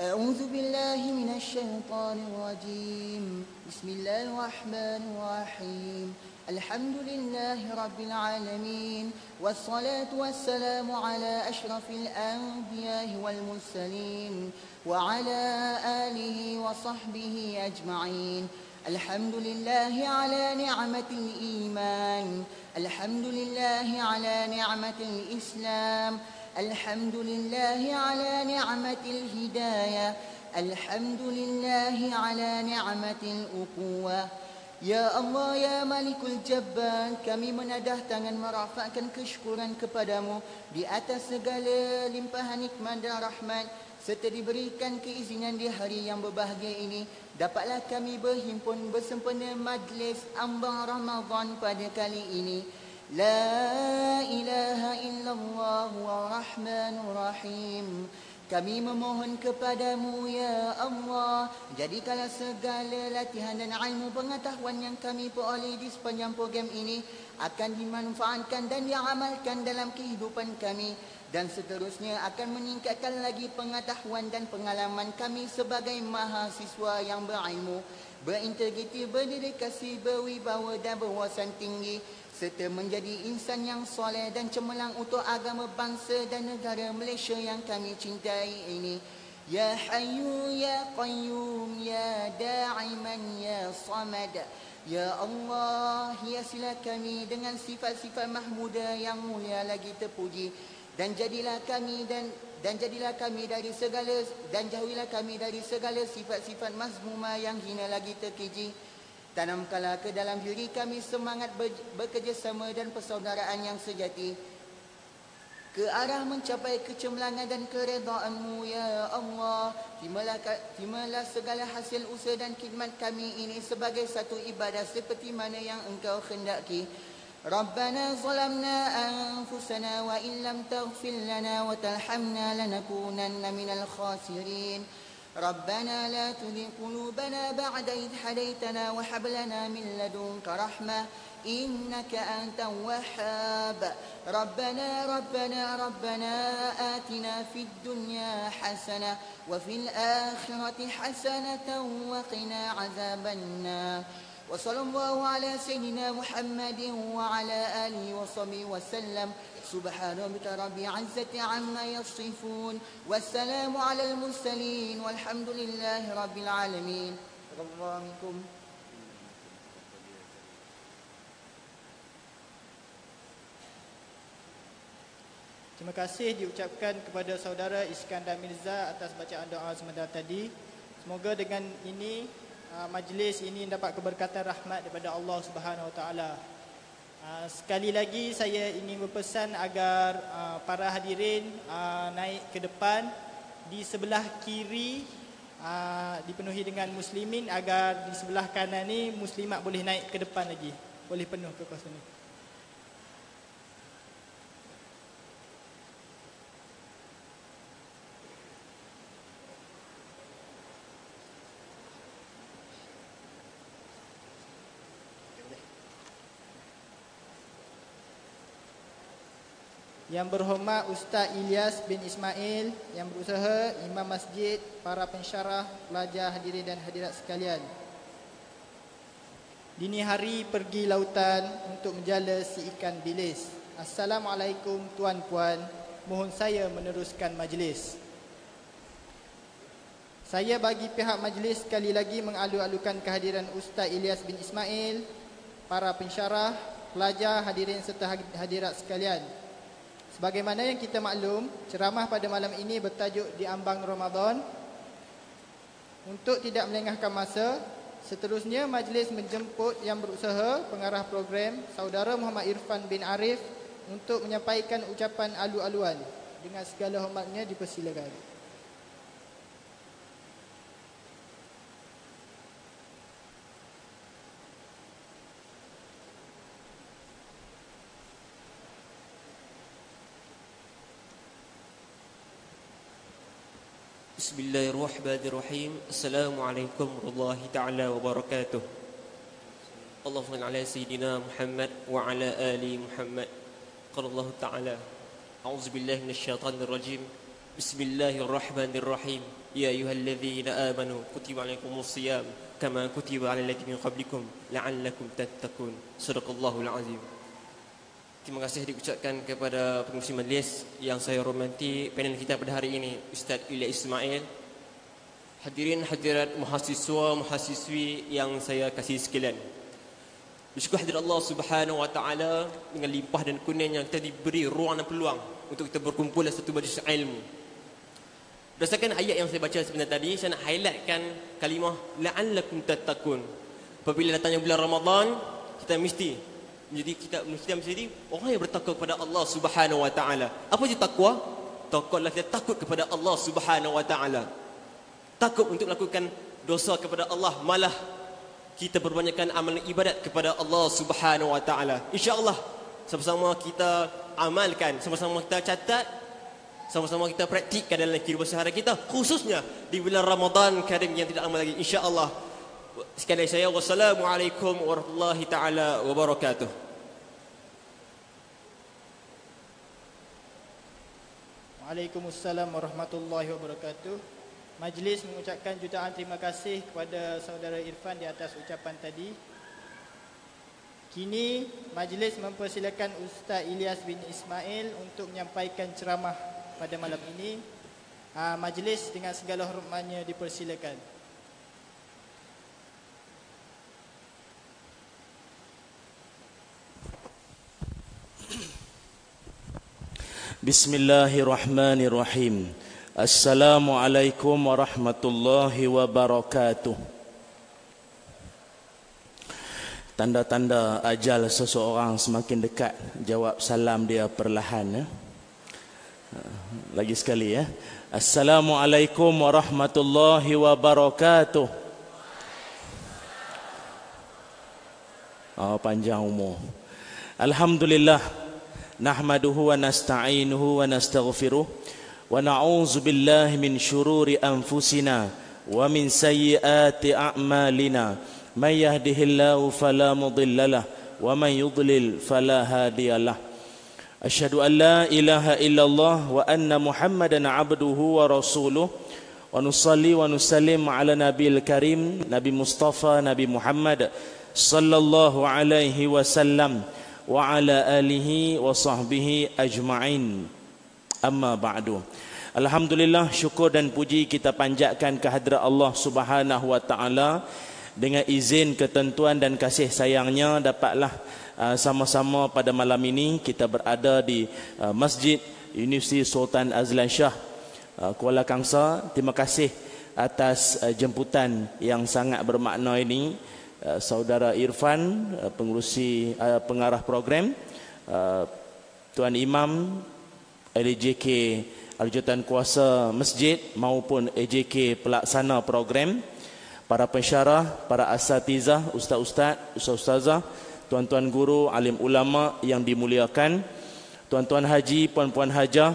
أعوذ بالله من الشيطان الرجيم. بسم الله الرحمن الرحيم. الحمد لله رب العالمين. والصلاة والسلام على أشرف الأنبياء والمرسلين وعلى آله وصحبه أجمعين. الحمد لله على نعمة الإيمان. الحمد لله على نعمة الإسلام. الحمد لله على نعمة الهداية الحمد لله على نعمة الأقوة Ya Allah, Ya Malikul Jabbar, kami menadah tangan merafakkan kesyukuran kepadamu di atas segala limpahan nikmat dan rahmat serta diberikan keizinan di hari yang berbahagia ini dapatlah kami berhimpun bersempena majlis ambang Ramadan pada kali ini. La ilaha illallah wa rahmanur rahim. Kami memohon kepadamu ya Allah Jadikanlah segala latihan dan ilmu pengetahuan yang kami peroleh di sepanjang program ini Akan dimanfaatkan dan diamalkan dalam kehidupan kami Dan seterusnya akan meningkatkan lagi pengetahuan dan pengalaman kami sebagai mahasiswa yang berilmu Berintegriti, berdedikasi, berwibawa dan berwawasan tinggi serta menjadi insan yang soleh dan cemerlang untuk agama bangsa dan negara Malaysia yang kami cintai ini. Ya Hayyu Ya Qayyum Ya Da'iman Ya Samad Ya Allah hiasilah kami dengan sifat-sifat mahmuda yang mulia lagi terpuji dan jadilah kami dan dan jadilah kami dari segala dan jauhilah kami dari segala sifat-sifat mazmumah yang hina lagi terkeji. Tanamkanlah ke dalam diri kami semangat bekerjasama dan persaudaraan yang sejati ke arah mencapai kecemerlangan dan keredaanmu ya Allah timalah, timalah segala hasil usaha dan khidmat kami ini sebagai satu ibadah seperti mana yang engkau khendaki ربنا ظلمنا أنفسنا وإن لم تغفر لنا وترحمنا لنكونن من الخاسرين ربنا لا تذق قلوبنا بعد إذ هديتنا وهب لنا من لدنك رحمة إنك أنت الوهاب. ربنا ربنا ربنا آتنا في الدنيا حسنة وفي الآخرة حسنة وقنا عذاب النار. وصلى الله على سيدنا محمد وعلى آله وصحبه وسلم. سبحان ربك رب العزة عما يصفون. والسلام على المرسلين والحمد لله رب العالمين. الله منكم Terima kasih diucapkan kepada saudara Iskandar Mirza atas bacaan doa sebentar tadi. Semoga dengan ini majlis ini dapat keberkatan rahmat daripada Allah Subhanahu Taala. Uh, sekali lagi saya ingin berpesan agar uh, para hadirin naik ke depan di sebelah kiri uh, dipenuhi dengan muslimin agar di sebelah kanan ni muslimat boleh naik ke depan lagi boleh penuh ke kawasan ni Yang berhormat Ustaz Ilyas bin Ismail yang berusaha Imam Masjid, para pensyarah, pelajar, hadirin dan hadirat sekalian. Dini hari pergi lautan untuk menjala si ikan bilis. Assalamualaikum tuan-puan. Mohon saya meneruskan majlis. Saya bagi pihak majlis sekali lagi mengalu-alukan kehadiran Ustaz Ilyas bin Ismail, para pensyarah, pelajar, hadirin serta hadirat sekalian. Sebagaimana yang kita maklum, ceramah pada malam ini bertajuk di ambang Ramadan. Untuk tidak melengahkan masa, seterusnya majlis menjemput yang berusaha pengarah program saudara Muhammad Irfan bin Arif untuk menyampaikan ucapan alu-aluan. Dengan segala hormatnya dipersilakan. بسم الله الرحمن الرحيم السلام عليكم ورحمة الله تعالى وبركاته اللهم صل على سيدنا محمد وعلى آل محمد قال الله تعالى أعوذ بالله من الشيطان الرجيم بسم الله الرحمن الرحيم يا أيها الذين آمنوا كتب عليكم الصيام كما كتب على الذين من قبلكم لعلكم تتقون صدق الله العظيم Terima kasih diucapkan kepada pengurusi majlis yang saya hormati panel kita pada hari ini Ustaz Ilya Ismail Hadirin hadirat mahasiswa mahasiswi yang saya kasih sekalian Bersyukur hadirat Allah Subhanahu wa taala dengan limpah dan kurnianya kita diberi ruang dan peluang untuk kita berkumpul dalam satu majlis ilmu. Berdasarkan ayat yang saya baca sebentar tadi, saya nak highlightkan kalimah la'allakum tattaqun. Apabila datangnya bulan Ramadan, kita mesti menjadi kita mesti menjadi orang yang bertakwa kepada Allah Subhanahu wa taala. Apa je takwa? Takwa adalah kita takut kepada Allah Subhanahu wa taala. Takut untuk melakukan dosa kepada Allah, malah kita perbanyakkan amalan ibadat kepada Allah Subhanahu wa taala. Insya-Allah sama-sama kita amalkan, sama-sama kita catat, sama-sama kita praktikkan dalam kehidupan sehari kita khususnya di bulan Ramadan Karim yang tidak lama lagi insya-Allah. Sekali saya wassalamualaikum warahmatullahi taala wabarakatuh. Waalaikumsalam warahmatullahi wabarakatuh. Majlis mengucapkan jutaan terima kasih kepada saudara Irfan di atas ucapan tadi. Kini majlis mempersilakan Ustaz Ilyas bin Ismail untuk menyampaikan ceramah pada malam ini. Ha, majlis dengan segala hormatnya dipersilakan. Bismillahirrahmanirrahim. Assalamualaikum warahmatullahi wabarakatuh. Tanda-tanda ajal seseorang semakin dekat. Jawab salam dia perlahan. Ya. Lagi sekali ya. Assalamualaikum warahmatullahi wabarakatuh. Oh, panjang umur. Alhamdulillah. نحمده ونستعينه ونستغفره ونعوذ بالله من شرور أنفسنا ومن سيئات أعمالنا من يهده الله فلا مضل له ومن يضلل فلا هادي له أشهد أن لا إله إلا الله وأن محمدا عبده ورسوله ونصلي ونسلم على نبي الكريم نبي مصطفى نبي محمد صلى الله عليه وسلم wa ala alihi wa sahbihi ajma'in. Amma ba'du. Alhamdulillah syukur dan puji kita panjatkan kehadrat Allah subhanahu wa ta'ala. Dengan izin ketentuan dan kasih sayangnya dapatlah uh, sama-sama pada malam ini kita berada di uh, Masjid Universiti Sultan Azlan Shah uh, Kuala Kangsar terima kasih atas jemputan yang sangat bermakna ini saudara Irfan pengurusi pengarah program Tuan Imam LJK Aljutan Kuasa Masjid maupun AJK pelaksana program, para pensyarah, para asatizah, ustaz-ustaz, ustaz-ustazah, tuan-tuan guru, alim ulama yang dimuliakan, tuan-tuan haji, puan-puan hajah,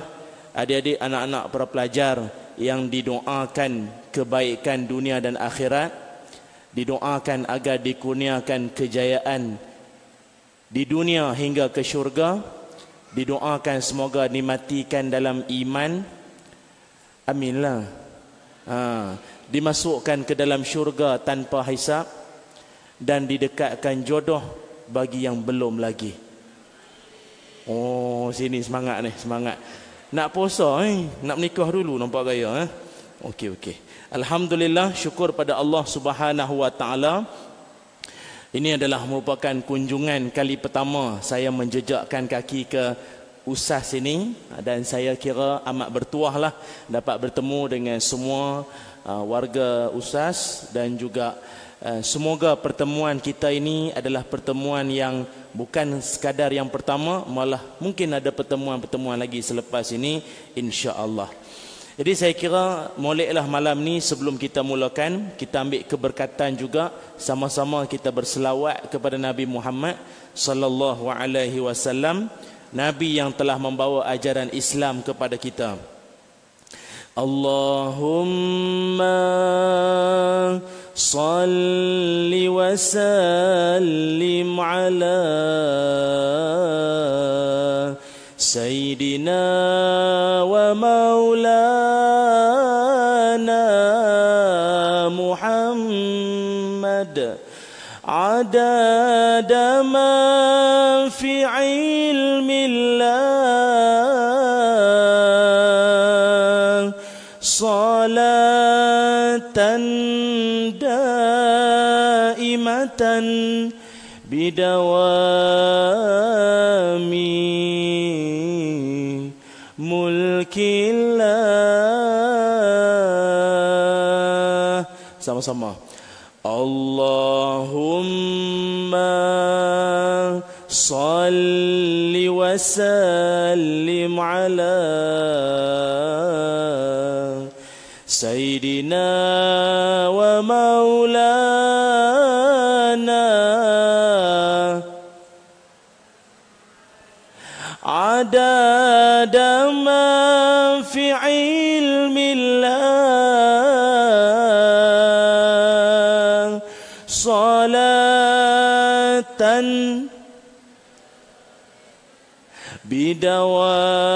adik-adik anak-anak para pelajar yang didoakan kebaikan dunia dan akhirat, didoakan agar dikurniakan kejayaan di dunia hingga ke syurga, didoakan semoga dimatikan dalam iman. Aminlah. Ha, dimasukkan ke dalam syurga tanpa hisap dan didekatkan jodoh bagi yang belum lagi. Oh sini semangat ni semangat. Nak puasa eh? Nak menikah dulu nampak gaya eh okey okey. Alhamdulillah syukur pada Allah Subhanahu wa taala. Ini adalah merupakan kunjungan kali pertama saya menjejakkan kaki ke usas ini. Dan saya kira amat bertuahlah dapat bertemu dengan semua uh, warga usas dan juga uh, semoga pertemuan kita ini adalah pertemuan yang bukan sekadar yang pertama malah mungkin ada pertemuan-pertemuan lagi selepas ini insya-Allah. Jadi saya kira moleklah malam ni sebelum kita mulakan kita ambil keberkatan juga sama-sama kita berselawat kepada Nabi Muhammad sallallahu alaihi wasallam nabi yang telah membawa ajaran Islam kepada kita. Allahumma salli wa sallim ala سيدنا ومولانا محمد. عدد ما في علم الله. صلاة دائمة بدوام sama-sama Allahumma salli wa sallim ala Sayyidina wa maulana عدد ما في علم الله بدوام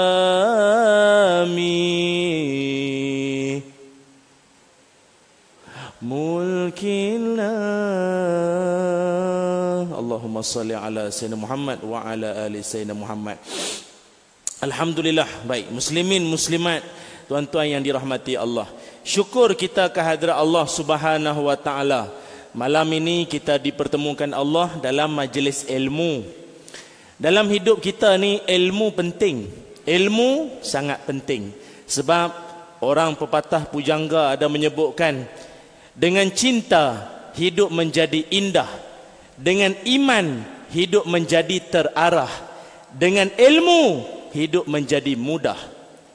ملك الله اللهم صل على سيدنا محمد وعلى ال سيدنا محمد Alhamdulillah baik muslimin muslimat tuan-tuan yang dirahmati Allah syukur kita kehadrat Allah Subhanahu wa taala malam ini kita dipertemukan Allah dalam majlis ilmu dalam hidup kita ni ilmu penting ilmu sangat penting sebab orang pepatah pujangga ada menyebutkan dengan cinta hidup menjadi indah dengan iman hidup menjadi terarah dengan ilmu hidup menjadi mudah.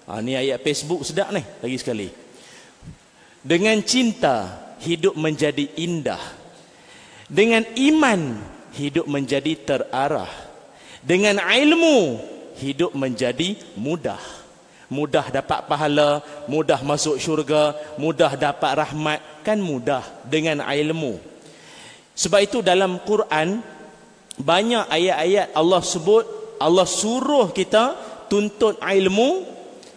Ha, ni ayat Facebook sedap ni lagi sekali. Dengan cinta hidup menjadi indah. Dengan iman hidup menjadi terarah. Dengan ilmu hidup menjadi mudah. Mudah dapat pahala, mudah masuk syurga, mudah dapat rahmat, kan mudah dengan ilmu. Sebab itu dalam Quran banyak ayat-ayat Allah sebut Allah suruh kita tuntut ilmu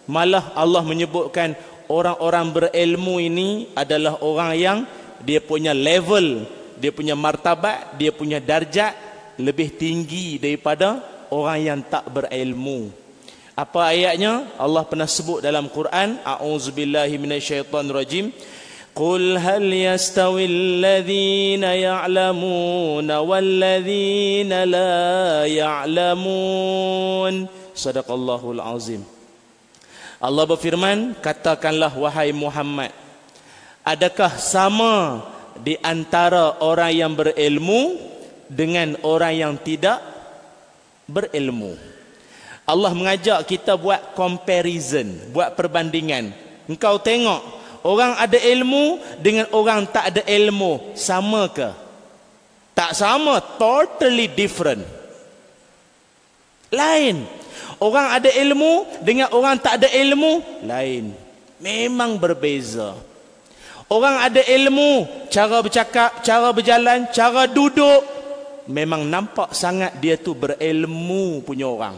malah Allah menyebutkan orang-orang berilmu ini adalah orang yang dia punya level dia punya martabat dia punya darjat lebih tinggi daripada orang yang tak berilmu apa ayatnya Allah pernah sebut dalam Quran a'udzubillahi minasyaitonirrajim قل هل يستوي الذين يعلمون والذين لا يعلمون صدق الله العظيم Allah berfirman katakanlah wahai Muhammad adakah sama di antara orang yang berilmu dengan orang yang tidak berilmu? Allah mengajak kita buat comparison buat perbandingan. Engkau tengok orang ada ilmu dengan orang tak ada ilmu sama ke? Tak sama totally different. Lain orang ada ilmu dengan orang tak ada ilmu lain. Memang berbeza. Orang ada ilmu cara bercakap cara berjalan cara duduk memang nampak sangat dia tu berilmu punya orang.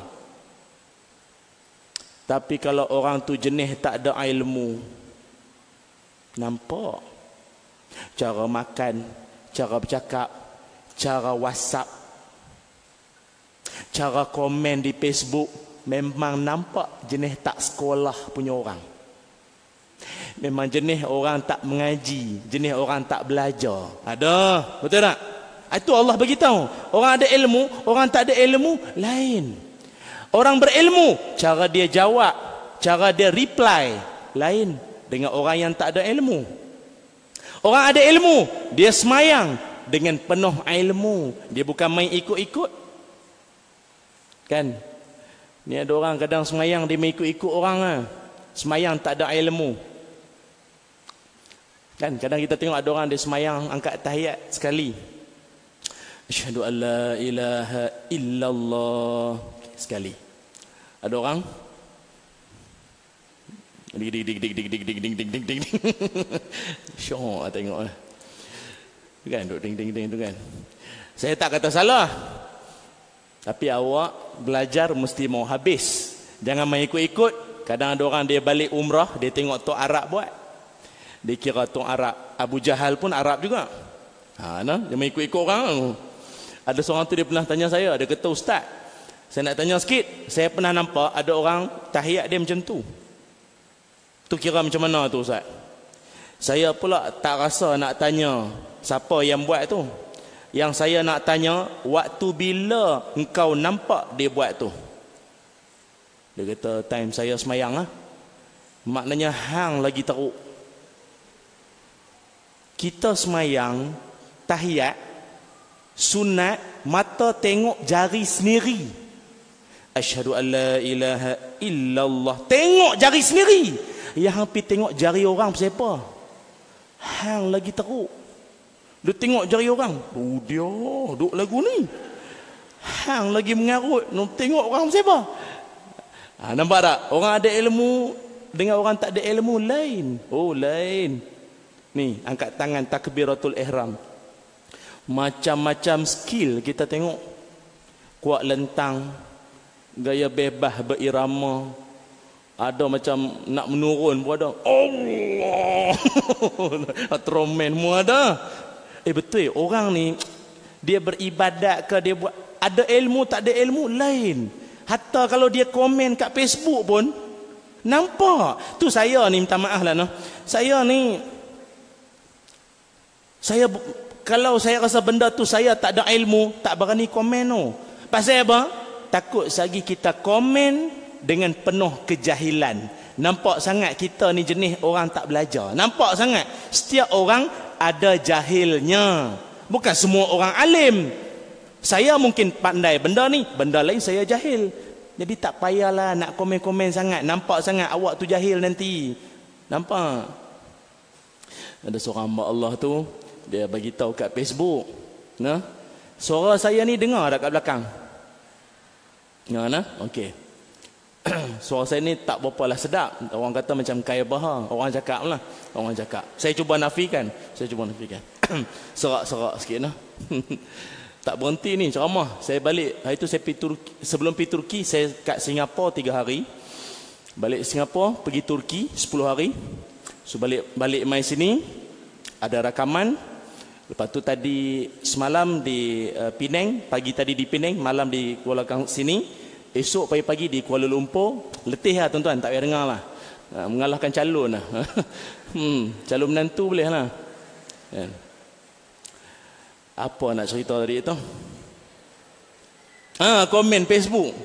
Tapi kalau orang tu jenis tak ada ilmu Nampak. Cara makan Cara bercakap Cara whatsapp Cara komen di facebook Memang nampak jenis tak sekolah punya orang Memang jenis orang tak mengaji Jenis orang tak belajar Ada Betul tak? Itu Allah beritahu Orang ada ilmu Orang tak ada ilmu Lain Orang berilmu Cara dia jawab Cara dia reply Lain dengan orang yang tak ada ilmu. Orang ada ilmu, dia semayang dengan penuh ilmu. Dia bukan main ikut-ikut. Kan? Ni ada orang kadang semayang dia main ikut-ikut orang lah. Semayang tak ada ilmu. Kan? Kadang kita tengok ada orang dia semayang angkat tahiyat sekali. Asyhadu an la ilaha illallah sekali. Ada orang Dik dik dik dik dik dik dik dik dik dik dik. Syok lah tengok lah. Kan duk ding ding ding tu kan. Saya tak kata salah. Tapi awak belajar mesti mau habis. Jangan main ikut-ikut. Kadang ada orang dia balik umrah, dia tengok tok Arab buat. Dia kira tok Arab. Abu Jahal pun Arab juga. Ha, nah, dia main ikut-ikut orang. Ada seorang tu dia pernah tanya saya, dia kata ustaz, saya nak tanya sikit, saya pernah nampak ada orang tahiyat dia macam tu. Tu kira macam mana tu ustaz? Saya pula tak rasa nak tanya siapa yang buat tu. Yang saya nak tanya, waktu bila engkau nampak dia buat tu? Dia kata, time saya semayang lah. Maknanya hang lagi teruk. Kita semayang, tahiyat, sunat, mata tengok jari sendiri. Asyhadu an la ilaha illallah. Tengok jari sendiri. Yang hampir tengok jari orang siapa? Hang lagi teruk. Dia tengok jari orang. Oh dia, duk lagu ni. Hang lagi mengarut. Nak tengok orang siapa? Ha, nampak tak? Orang ada ilmu dengan orang tak ada ilmu lain. Oh lain. Ni, angkat tangan takbiratul ihram. Macam-macam skill kita tengok. Kuat lentang. Gaya bebas berirama. Ada macam nak menurun pun ada. Allah. Atromen mu ada. Eh betul, orang ni dia beribadat ke dia buat ada ilmu tak ada ilmu lain. Hatta kalau dia komen kat Facebook pun nampak. Tu saya ni minta maaf lah no. Saya ni saya kalau saya rasa benda tu saya tak ada ilmu, tak berani komen no. Pasal apa? Takut sagi kita komen dengan penuh kejahilan. Nampak sangat kita ni jenis orang tak belajar. Nampak sangat setiap orang ada jahilnya. Bukan semua orang alim. Saya mungkin pandai benda ni, benda lain saya jahil. Jadi tak payahlah nak komen-komen sangat. Nampak sangat awak tu jahil nanti. Nampak? Ada seorang hamba Allah tu, dia bagi tahu kat Facebook. Nah, suara saya ni dengar kat belakang. Ya, nah, okey. suara saya ni tak berapa lah sedap. Orang kata macam kaya bahar. Orang cakap lah. Orang cakap. Saya cuba nafikan. Saya cuba nafikan. Serak-serak sikit lah. tak berhenti ni ceramah. Saya balik. Hari tu saya pergi Turki. Sebelum pergi Turki, saya kat Singapura tiga hari. Balik Singapura, pergi Turki 10 hari. So balik balik main sini. Ada rakaman. Lepas tu tadi semalam di uh, Penang. Pagi tadi di Penang. Malam di Kuala Kang sini. Esok pagi-pagi di Kuala Lumpur, letih lah tuan-tuan, tak payah dengar lah. Ha, mengalahkan calon lah. hmm, calon menantu boleh lah. Ya. Apa nak cerita tadi tu? Ha, komen Facebook.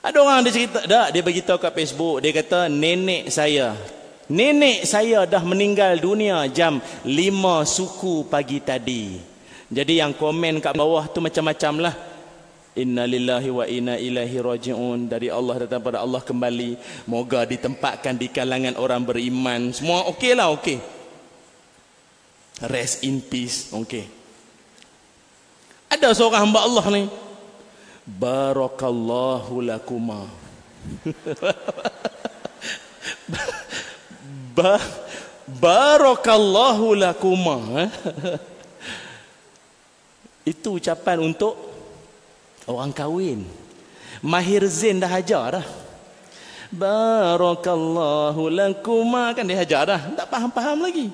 Ada orang dia cerita, tak, dia bagi tahu kat Facebook, dia kata nenek saya, nenek saya dah meninggal dunia jam 5 suku pagi tadi. Jadi yang komen kat bawah tu macam-macam lah. Inna lillahi wa inna ilahi raji'un. Dari Allah datang pada Allah kembali. Moga ditempatkan di kalangan orang beriman. Semua okey lah okey. Rest in peace okey. Ada seorang hamba Allah ni. Barakallahu lakuma. Ba Barakallahu lakuma Itu ucapan untuk Orang kahwin. Mahir Zain dah hajar dah. Barakallahu lakuma kan dia hajar dah. Tak faham-faham lagi.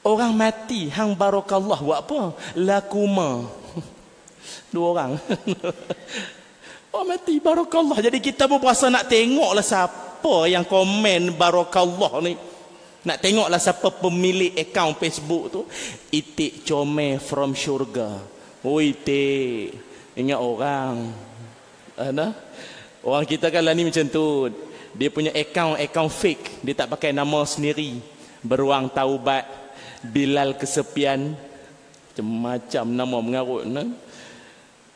Orang mati hang barakallah buat apa? Lakuma. Dua orang. Orang mati barakallah. Jadi kita pun berasa nak tengoklah siapa yang komen barakallah ni. Nak tengoklah siapa pemilik akaun Facebook tu. Itik comel from syurga. Oh itik. Ingat orang. Ada? Orang kita kan lah ni macam tu. Dia punya account, account fake. Dia tak pakai nama sendiri. Beruang taubat. Bilal kesepian. Macam-macam nama mengarut. Nah?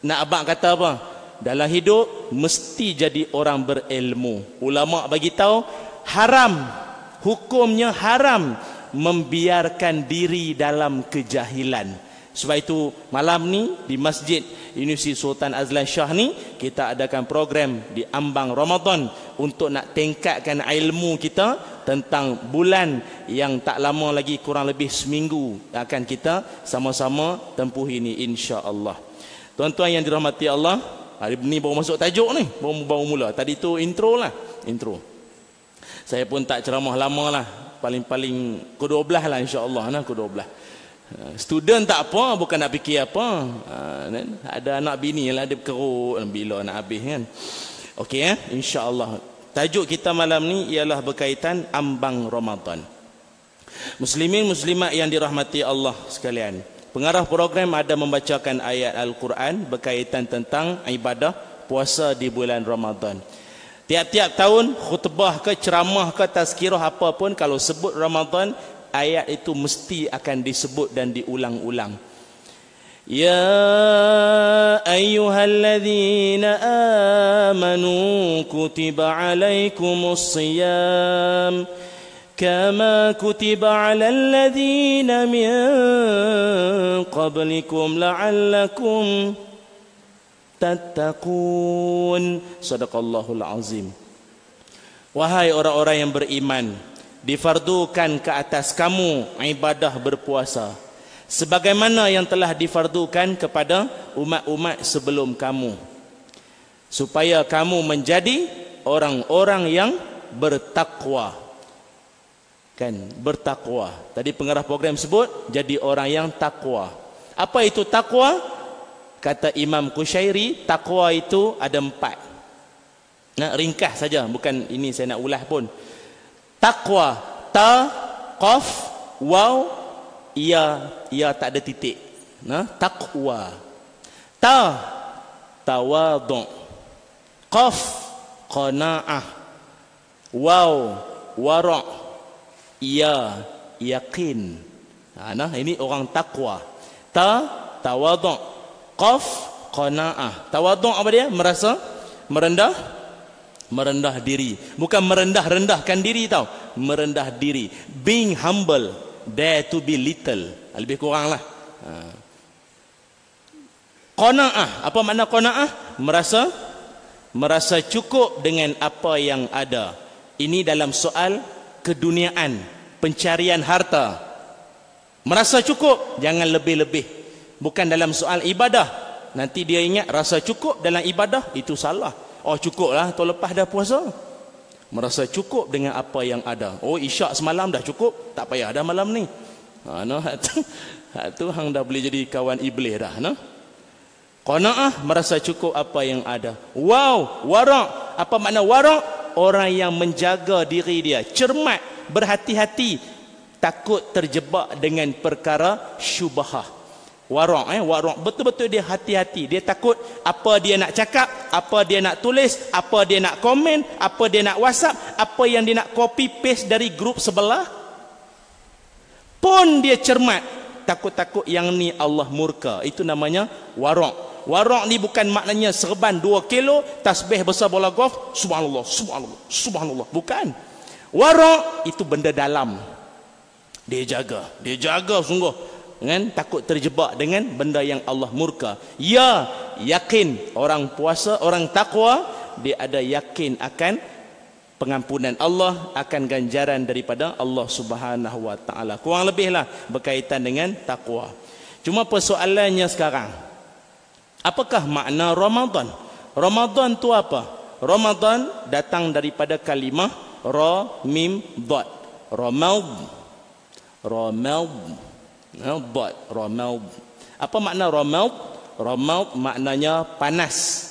Nak abang kata apa? Dalam hidup, mesti jadi orang berilmu. Ulama' bagi tahu haram. Hukumnya haram. Membiarkan diri dalam kejahilan. Sebab itu malam ni di masjid Universiti Sultan Azlan Shah ni kita adakan program di ambang Ramadan untuk nak tingkatkan ilmu kita tentang bulan yang tak lama lagi kurang lebih seminggu akan kita sama-sama tempuh ini insya-Allah. Tuan-tuan yang dirahmati Allah, hari ini baru masuk tajuk ni, baru baru mula. Tadi tu intro lah, intro. Saya pun tak ceramah lama lah, paling-paling ke-12 lah insya-Allah nah ke-12. Ha, student tak apa, bukan nak fikir apa. Ha, ada anak bini lah, dia berkerut bila nak habis kan. Okey eh, insya-Allah. Tajuk kita malam ni ialah berkaitan ambang Ramadan. Muslimin muslimat yang dirahmati Allah sekalian. Pengarah program ada membacakan ayat Al-Quran berkaitan tentang ibadah puasa di bulan Ramadan. Tiap-tiap tahun khutbah ke ceramah ke tazkirah apa pun kalau sebut Ramadan ayat itu mesti akan disebut dan diulang-ulang. Ya ayyuhalladzina amanu kutiba alaikumus siyam kama kutiba alal ladzina min qablikum la'allakum tattaqun sadaqallahul azim wahai orang-orang yang beriman difardukan ke atas kamu ibadah berpuasa. Sebagaimana yang telah difardukan kepada umat-umat sebelum kamu. Supaya kamu menjadi orang-orang yang bertakwa. Kan? Bertakwa. Tadi pengarah program sebut jadi orang yang takwa. Apa itu takwa? Kata Imam Kushairi takwa itu ada empat. Nak ringkas saja bukan ini saya nak ulah pun Takwa ta qaf waw ia ia tak ada titik. Nah, takwa. Ta tawadhu. Qaf qanaah. Waw wara. Ia yakin. Ha, nah, ini orang takwa. Ta tawadhu. Qaf qanaah. Tawadhu apa dia? Merasa merendah merendah diri. Bukan merendah-rendahkan diri tau. Merendah diri. Being humble dare to be little. Ha, lebih kuranglah ha. qanaah. Apa makna qanaah? Merasa merasa cukup dengan apa yang ada. Ini dalam soal keduniaan pencarian harta. Merasa cukup jangan lebih-lebih. Bukan dalam soal ibadah. Nanti dia ingat rasa cukup dalam ibadah itu salah Oh cukup lah tahun lepas dah puasa. Merasa cukup dengan apa yang ada. Oh isyak semalam dah cukup. Tak payah dah malam ni. Ha, no, tu, tu hang dah boleh jadi kawan iblis dah. No? Qana'ah merasa cukup apa yang ada. Wow, warak. Apa makna warak? Orang yang menjaga diri dia. Cermat, berhati-hati. Takut terjebak dengan perkara syubahah warak eh warak betul-betul dia hati-hati. Dia takut apa dia nak cakap apa dia nak tulis apa dia nak komen apa dia nak whatsapp apa yang dia nak copy paste dari grup sebelah. Pun dia cermat. Takut-takut yang ni Allah murka. Itu namanya warak warak ni bukan maknanya serban 2 kilo tasbih besar bola golf. Subhanallah subhanallah subhanallah. Bukan. Warak itu benda dalam. Dia jaga. Dia jaga sungguh kan? Takut terjebak dengan benda yang Allah murka. Ya yakin orang puasa orang takwa dia ada yakin akan pengampunan Allah akan ganjaran daripada Allah Subhanahu wa taala. Kurang lebihlah berkaitan dengan takwa. Cuma persoalannya sekarang apakah makna Ramadan? Ramadan tu apa? Ramadan datang daripada kalimah ra mim dad ramad ramad Dot Ramaud. Apa makna Ramaud? Ramaud maknanya panas.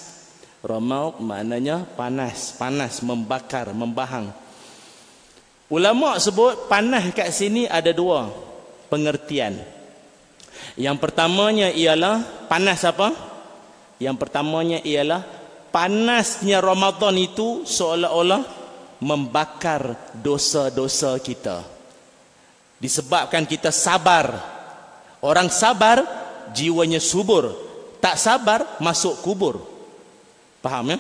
Ramaud maknanya panas, panas membakar, membahang. Ulama sebut panas kat sini ada dua pengertian. Yang pertamanya ialah panas apa? Yang pertamanya ialah panasnya Ramadan itu seolah-olah membakar dosa-dosa kita. Disebabkan kita sabar Orang sabar jiwanya subur. Tak sabar masuk kubur. Paham ya?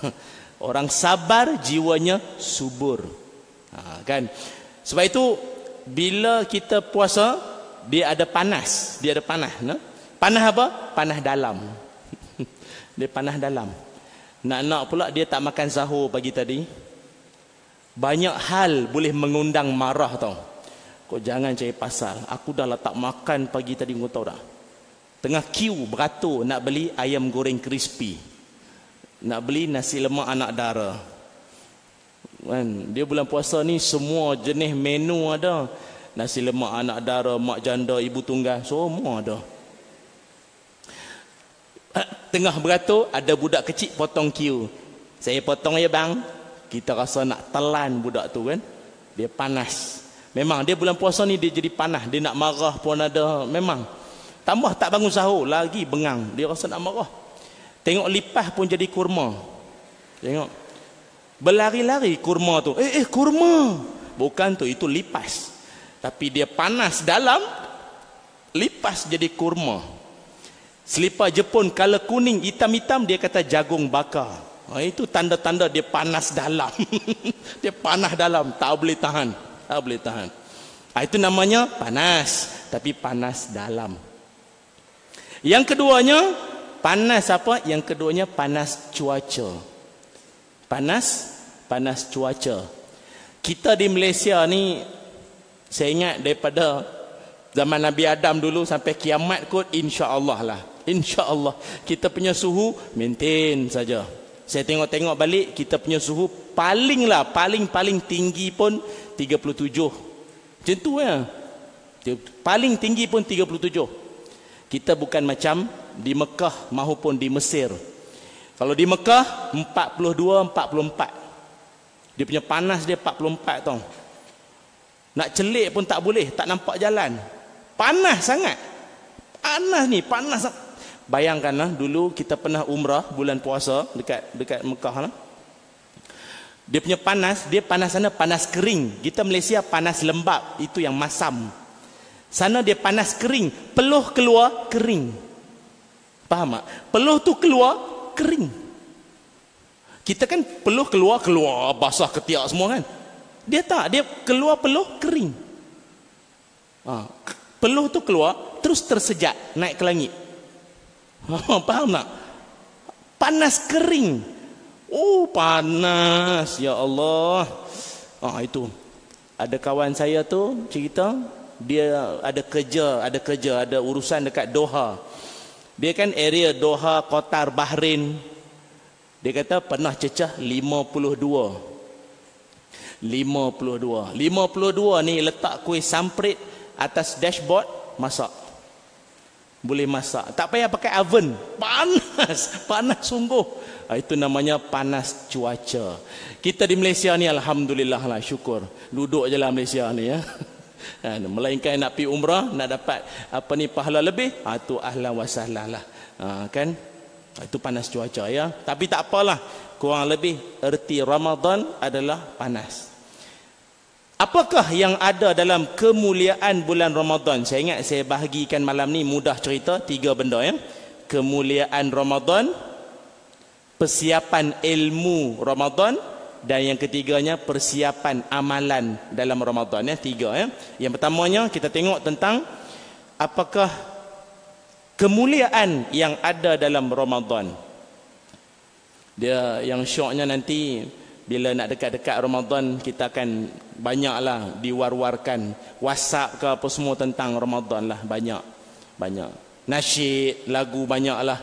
Orang sabar jiwanya subur. Ha, kan? Sebab itu bila kita puasa dia ada panas, dia ada panas, no? Panas apa? Panas dalam. dia panas dalam. Nak-nak pula dia tak makan sahur pagi tadi. Banyak hal boleh mengundang marah tau. Kau jangan cari pasal. Aku dah letak makan pagi tadi kau tahu dah. Tengah queue beratur nak beli ayam goreng crispy. Nak beli nasi lemak anak dara. Kan? Dia bulan puasa ni semua jenis menu ada. Nasi lemak anak dara, mak janda, ibu tunggal, semua ada. Ah, tengah beratur ada budak kecil potong kiu. Saya potong ya bang. Kita rasa nak telan budak tu kan. Dia panas. Memang dia bulan puasa ni dia jadi panas. Dia nak marah pun ada. Memang. Tambah tak bangun sahur. Lagi bengang. Dia rasa nak marah. Tengok lipas pun jadi kurma. Tengok. Berlari-lari kurma tu. Eh, eh kurma. Bukan tu. Itu lipas. Tapi dia panas dalam. Lipas jadi kurma. Selipar Jepun kalau kuning hitam-hitam dia kata jagung bakar. Ha, itu tanda-tanda dia panas dalam. dia panas dalam, tak boleh tahan. Tak boleh tahan. Ha, itu namanya panas, tapi panas dalam. Yang keduanya, panas apa? Yang keduanya panas cuaca. Panas, panas cuaca. Kita di Malaysia ni, saya ingat daripada zaman Nabi Adam dulu sampai kiamat kot, insya Allah lah. InsyaAllah kita punya suhu maintain saja. Saya tengok-tengok balik kita punya suhu paling lah paling-paling tinggi pun 37. Macam tu ya. Paling tinggi pun 37. Kita bukan macam di Mekah maupun di Mesir. Kalau di Mekah 42 44. Dia punya panas dia 44 tau. Nak celik pun tak boleh, tak nampak jalan. Panas sangat. Panas ni, panas Bayangkanlah dulu kita pernah umrah bulan puasa dekat dekat Mekah lah. Dia punya panas, dia panas sana panas kering. Kita Malaysia panas lembap, itu yang masam. Sana dia panas kering, peluh keluar kering. Faham tak? Peluh tu keluar kering. Kita kan peluh keluar keluar basah ketiak semua kan. Dia tak, dia keluar peluh kering. Ha. Peluh tu keluar terus tersejak naik ke langit. Faham tak? Panas kering. Oh, panas. Ya Allah. Ah itu. Ada kawan saya tu cerita dia ada kerja, ada kerja, ada urusan dekat Doha. Dia kan area Doha, Qatar, Bahrain. Dia kata pernah cecah 52. 52. 52 ni letak kuih samprit atas dashboard masak boleh masak tak payah pakai oven panas panas sungguh itu namanya panas cuaca. Kita di Malaysia ni alhamdulillah lah syukur. Duduk je lah Malaysia ni ya. Ha, melainkan nak pergi umrah nak dapat apa ni pahala lebih ha, tu ahlan wasahlah lah. Ha, kan? Itu panas cuaca ya. Tapi tak apalah kurang lebih erti Ramadan adalah panas. Apakah yang ada dalam kemuliaan bulan Ramadan? Saya ingat saya bahagikan malam ni mudah cerita tiga benda ya. Kemuliaan Ramadan, persiapan ilmu Ramadan dan yang ketiganya persiapan amalan dalam Ramadan ya. Tiga ya. Yang pertamanya kita tengok tentang apakah kemuliaan yang ada dalam Ramadan. Dia yang syoknya nanti bila nak dekat-dekat Ramadan kita akan banyaklah diwar-warkan WhatsApp ke apa semua tentang Ramadan lah banyak banyak nasyid lagu banyaklah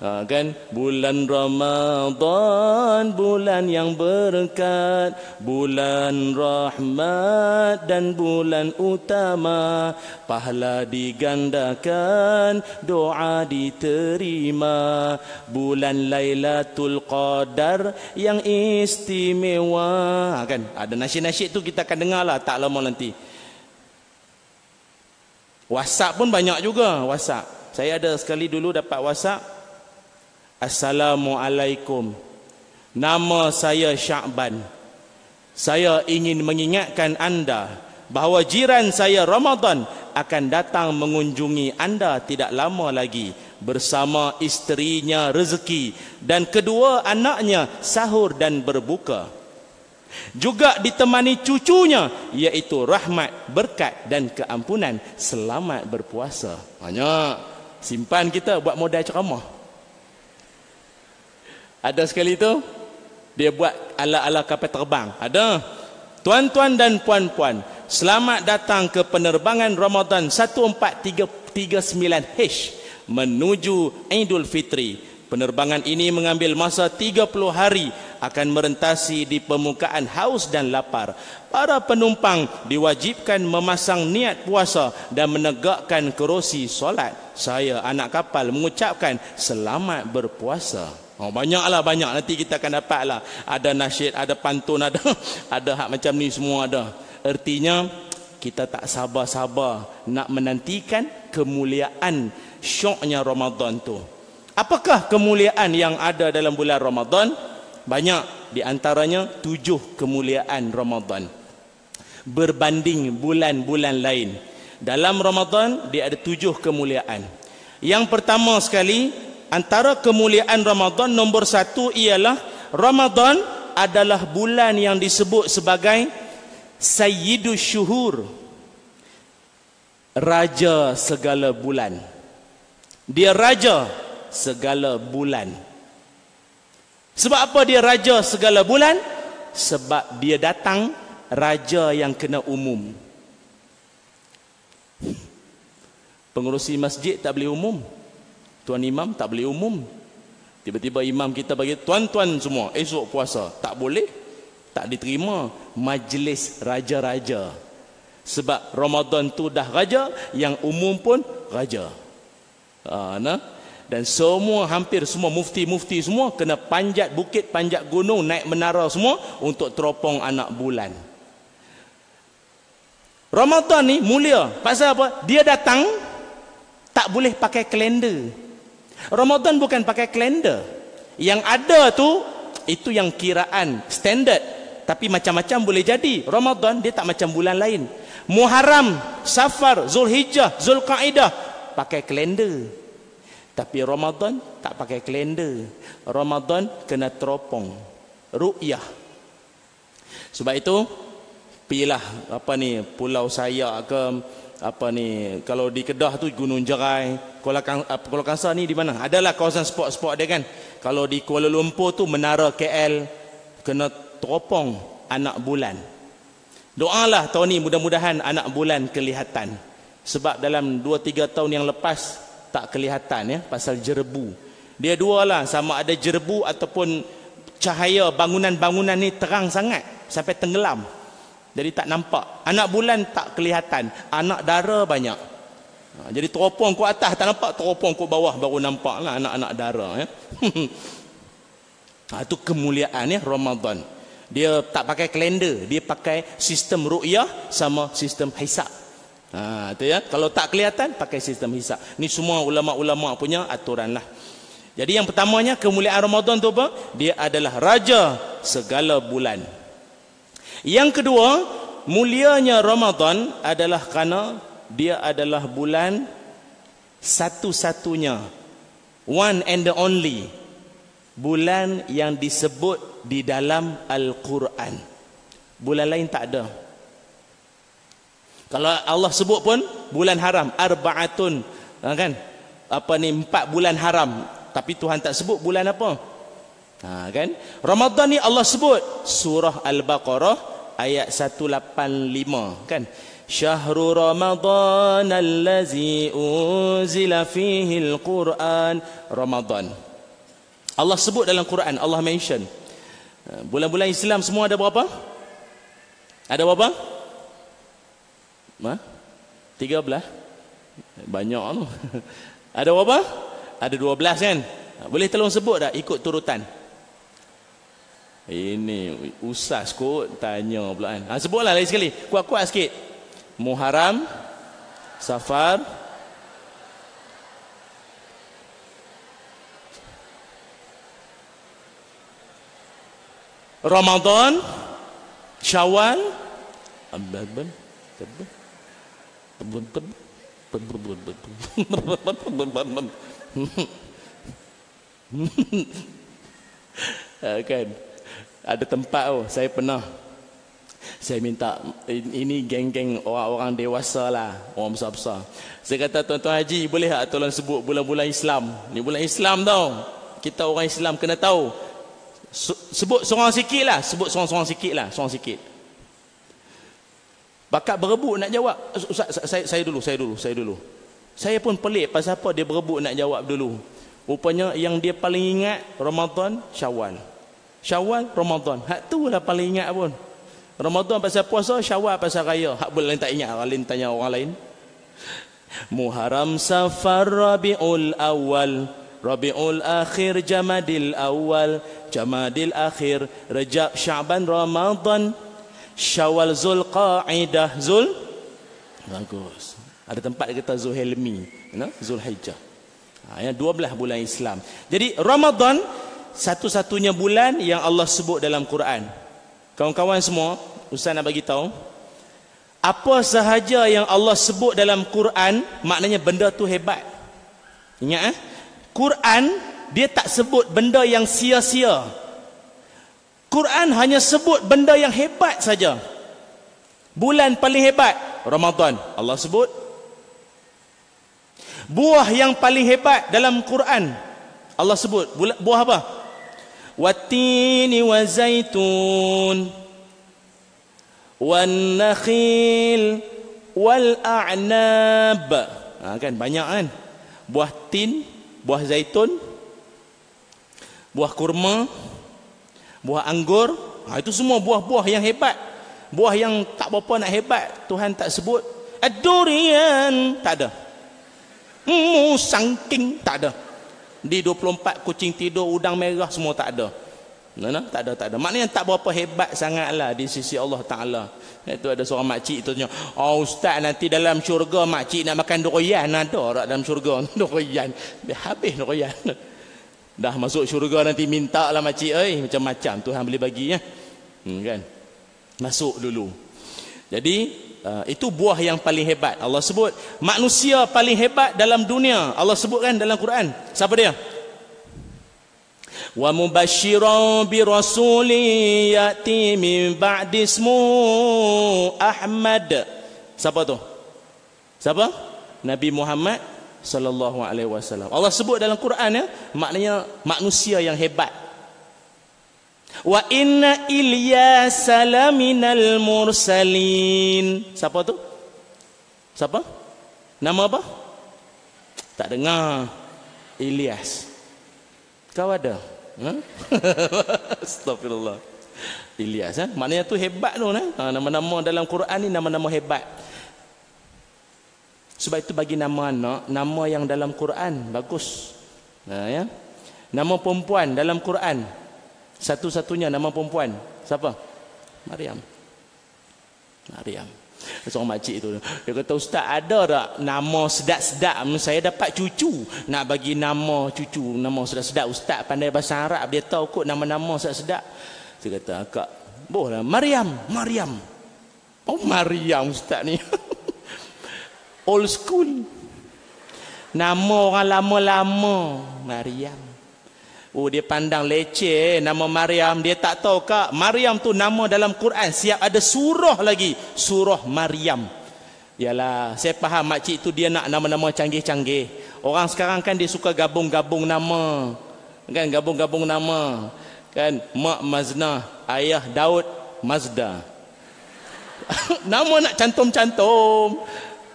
Ha, kan? Bulan Ramadan bulan yang berkat. Bulan rahmat dan bulan utama. Pahala digandakan doa diterima. Bulan Lailatul Qadar yang istimewa. Ha, kan? Ada nasyid-nasyid tu kita akan dengar lah tak lama nanti. WhatsApp pun banyak juga WhatsApp. Saya ada sekali dulu dapat WhatsApp Assalamualaikum. Nama saya Syakban. Saya ingin mengingatkan anda Bahawa jiran saya Ramadan Akan datang mengunjungi anda tidak lama lagi Bersama isterinya rezeki Dan kedua anaknya sahur dan berbuka. Juga ditemani cucunya iaitu rahmat, berkat dan keampunan. Selamat berpuasa. Banyak. Simpan kita buat modal ceramah. Ada sekali tu dia buat ala-ala kapal terbang. Ada. Tuan-tuan dan puan-puan, selamat datang ke penerbangan Ramadan 1439H menuju Idul Fitri. Penerbangan ini mengambil masa 30 hari akan merentasi di permukaan haus dan lapar. Para penumpang diwajibkan memasang niat puasa dan menegakkan kerusi solat. Saya anak kapal mengucapkan selamat berpuasa. Oh, banyaklah banyak nanti kita akan dapatlah. Ada nasyid, ada pantun, ada ada hak macam ni semua ada. Artinya kita tak sabar-sabar nak menantikan kemuliaan syoknya Ramadan tu. Apakah kemuliaan yang ada dalam bulan Ramadan? Banyak di antaranya tujuh kemuliaan Ramadan. Berbanding bulan-bulan lain. Dalam Ramadan dia ada tujuh kemuliaan. Yang pertama sekali antara kemuliaan Ramadan nombor satu ialah Ramadan adalah bulan yang disebut sebagai Sayyidus Syuhur. Raja segala bulan. Dia raja segala bulan. Sebab apa dia raja segala bulan? Sebab dia datang raja yang kena umum. Pengurusi masjid tak boleh umum. Tuan imam tak boleh umum. Tiba-tiba imam kita bagi tuan-tuan semua esok puasa. Tak boleh. Tak diterima majlis raja-raja. Sebab Ramadan tu dah raja, yang umum pun raja. Ha, nah? dan semua hampir semua mufti-mufti semua kena panjat bukit panjat gunung naik menara semua untuk teropong anak bulan Ramadan ni mulia pasal apa dia datang tak boleh pakai kalender Ramadan bukan pakai kalender yang ada tu itu yang kiraan standard tapi macam-macam boleh jadi Ramadan dia tak macam bulan lain Muharram Safar Zulhijjah Zulqaidah pakai kalender tapi Ramadan tak pakai kalender. Ramadan kena teropong. Ru'yah. Sebab itu, pilihlah apa ni, pulau saya ke, apa ni, kalau di Kedah tu Gunung Jerai, Kuala, Kuala Kangsar ni di mana? Adalah kawasan sport-sport dia kan. Kalau di Kuala Lumpur tu Menara KL, kena teropong anak bulan. Doalah tahun ni mudah-mudahan anak bulan kelihatan. Sebab dalam 2-3 tahun yang lepas, tak kelihatan ya pasal jerebu dia dua lah sama ada jerebu ataupun cahaya bangunan-bangunan ni terang sangat sampai tenggelam jadi tak nampak anak bulan tak kelihatan anak dara banyak ha, jadi teropong ke atas tak nampak teropong ke bawah baru nampak lah anak-anak dara ya. ha, itu kemuliaan ya Ramadan dia tak pakai kalender dia pakai sistem ru'yah sama sistem hisab Ha, tu ya. Kalau tak kelihatan, pakai sistem hisap. Ni semua ulama-ulama punya aturan lah. Jadi yang pertamanya, kemuliaan Ramadan tu apa? Dia adalah raja segala bulan. Yang kedua, mulianya Ramadan adalah kerana dia adalah bulan satu-satunya. One and the only. Bulan yang disebut di dalam Al-Quran. Bulan lain tak ada. Kalau Allah sebut pun bulan haram arbaatun ha, kan? Apa ni empat bulan haram tapi Tuhan tak sebut bulan apa? Ha kan? Ramadan ni Allah sebut surah Al-Baqarah ayat 185 kan? Syahrul Ramadan allazi unzila fihi al-Quran Ramadan. Allah sebut dalam Quran, Allah mention. Ha, bulan-bulan Islam semua ada berapa? Ada berapa? Ma? Tiga belah? Banyak tu. Ada berapa? Ada dua belas kan? Boleh tolong sebut tak ikut turutan? Ini usas kot tanya pula kan. Ha, sebutlah lagi sekali. Kuat-kuat sikit. Muharram, Safar, Ramadan, Syawal, Abad, Abad, kan ada tempat oh saya pernah saya minta ini geng-geng orang-orang dewasa lah orang besar-besar saya kata tuan-tuan haji boleh tak tolong sebut bulan-bulan Islam ni bulan Islam tau kita orang Islam kena tahu sebut seorang sikit lah sebut seorang-seorang sikit lah seorang sikit Bakat berebut nak jawab. Ustaz, saya, saya dulu, saya dulu, saya dulu. Saya pun pelik pasal apa dia berebut nak jawab dulu. Rupanya yang dia paling ingat Ramadan, Syawal. Syawal, Ramadan. Hak tu lah paling ingat pun. Ramadan pasal puasa, Syawal pasal raya. Hak boleh tak ingat, orang tanya orang lain. Muharram Safar Rabiul Awal. Rabiul Akhir Jamadil Awal. Jamadil Akhir Rejab Syaban Ramadan. Syawal Zul Qa'idah Zul? Bagus. Ada tempat dia kata Zul Helmi Zul Hijjah ha, Yang 12 bulan Islam. Jadi Ramadan Satu-satunya bulan yang Allah sebut dalam Quran. Kawan-kawan semua Ustaz nak bagi tahu apa sahaja yang Allah sebut dalam Quran maknanya benda tu hebat. Ingat eh? Quran dia tak sebut benda yang sia-sia. Quran hanya sebut benda yang hebat saja. Bulan paling hebat Ramadan. Allah sebut. Buah yang paling hebat dalam Quran Allah sebut. Buah apa wan nakhil wal a'nab ha, kan banyak kan? Buah tin buah zaitun buah kurma buah anggur. Ha, itu semua buah-buah yang hebat. Buah yang tak berapa nak hebat Tuhan tak sebut. Ad-durian tak ada. Musangking tak ada di 24 kucing tidur udang merah semua tak ada Nah, nah, tak ada, tak ada. Maknanya tak berapa hebat sangatlah di sisi Allah Ta'ala. Itu ada seorang makcik tu tanya, oh ustaz nanti dalam syurga makcik nak makan durian. Ada tak dalam syurga? Durian. Habis durian. Dah masuk syurga nanti minta lah makcik. Eh, macam-macam Tuhan boleh bagi ya. Hmm, kan? Masuk dulu. Jadi, uh, itu buah yang paling hebat. Allah sebut, manusia paling hebat dalam dunia. Allah sebutkan dalam Quran. Siapa dia? wa mubashiran bi rasuli yati min ba'di Ahmad siapa tu siapa Nabi Muhammad sallallahu alaihi wasallam Allah sebut dalam Quran ya maknanya manusia yang hebat wa inna ilyas salaminal mursalin siapa tu siapa nama apa tak dengar Ilyas kau ada Ha? Astagfirullah. Ilyas ha? Maknanya tu hebat tu nah. Ha, nama-nama dalam Quran ni nama-nama hebat. Sebab itu bagi nama anak, nama yang dalam Quran bagus. Ha, ya. Nama perempuan dalam Quran. Satu-satunya nama perempuan. Siapa? Maryam. Maryam. Seorang makcik tu. Dia kata Ustaz ada tak Nama sedap-sedap Saya dapat cucu. Nak bagi nama cucu Nama sedap-sedap Ustaz pandai bahasa Arab Dia tahu kot nama-nama sedap-sedap Saya kata Kak Boleh? Maryam Maryam Oh Maryam Ustaz ni. Old school. Nama orang lama-lama. Maryam Oh dia pandang leceh nama Maryam dia tak tahu kak Maryam tu nama dalam Quran siap ada surah lagi surah Maryam. Yalah saya faham makcik tu dia nak nama-nama canggih-canggih. Orang sekarang kan dia suka gabung-gabung nama. Kan gabung-gabung nama. Kan mak Mazna, ayah Daud Mazda. nama nak cantum-cantum.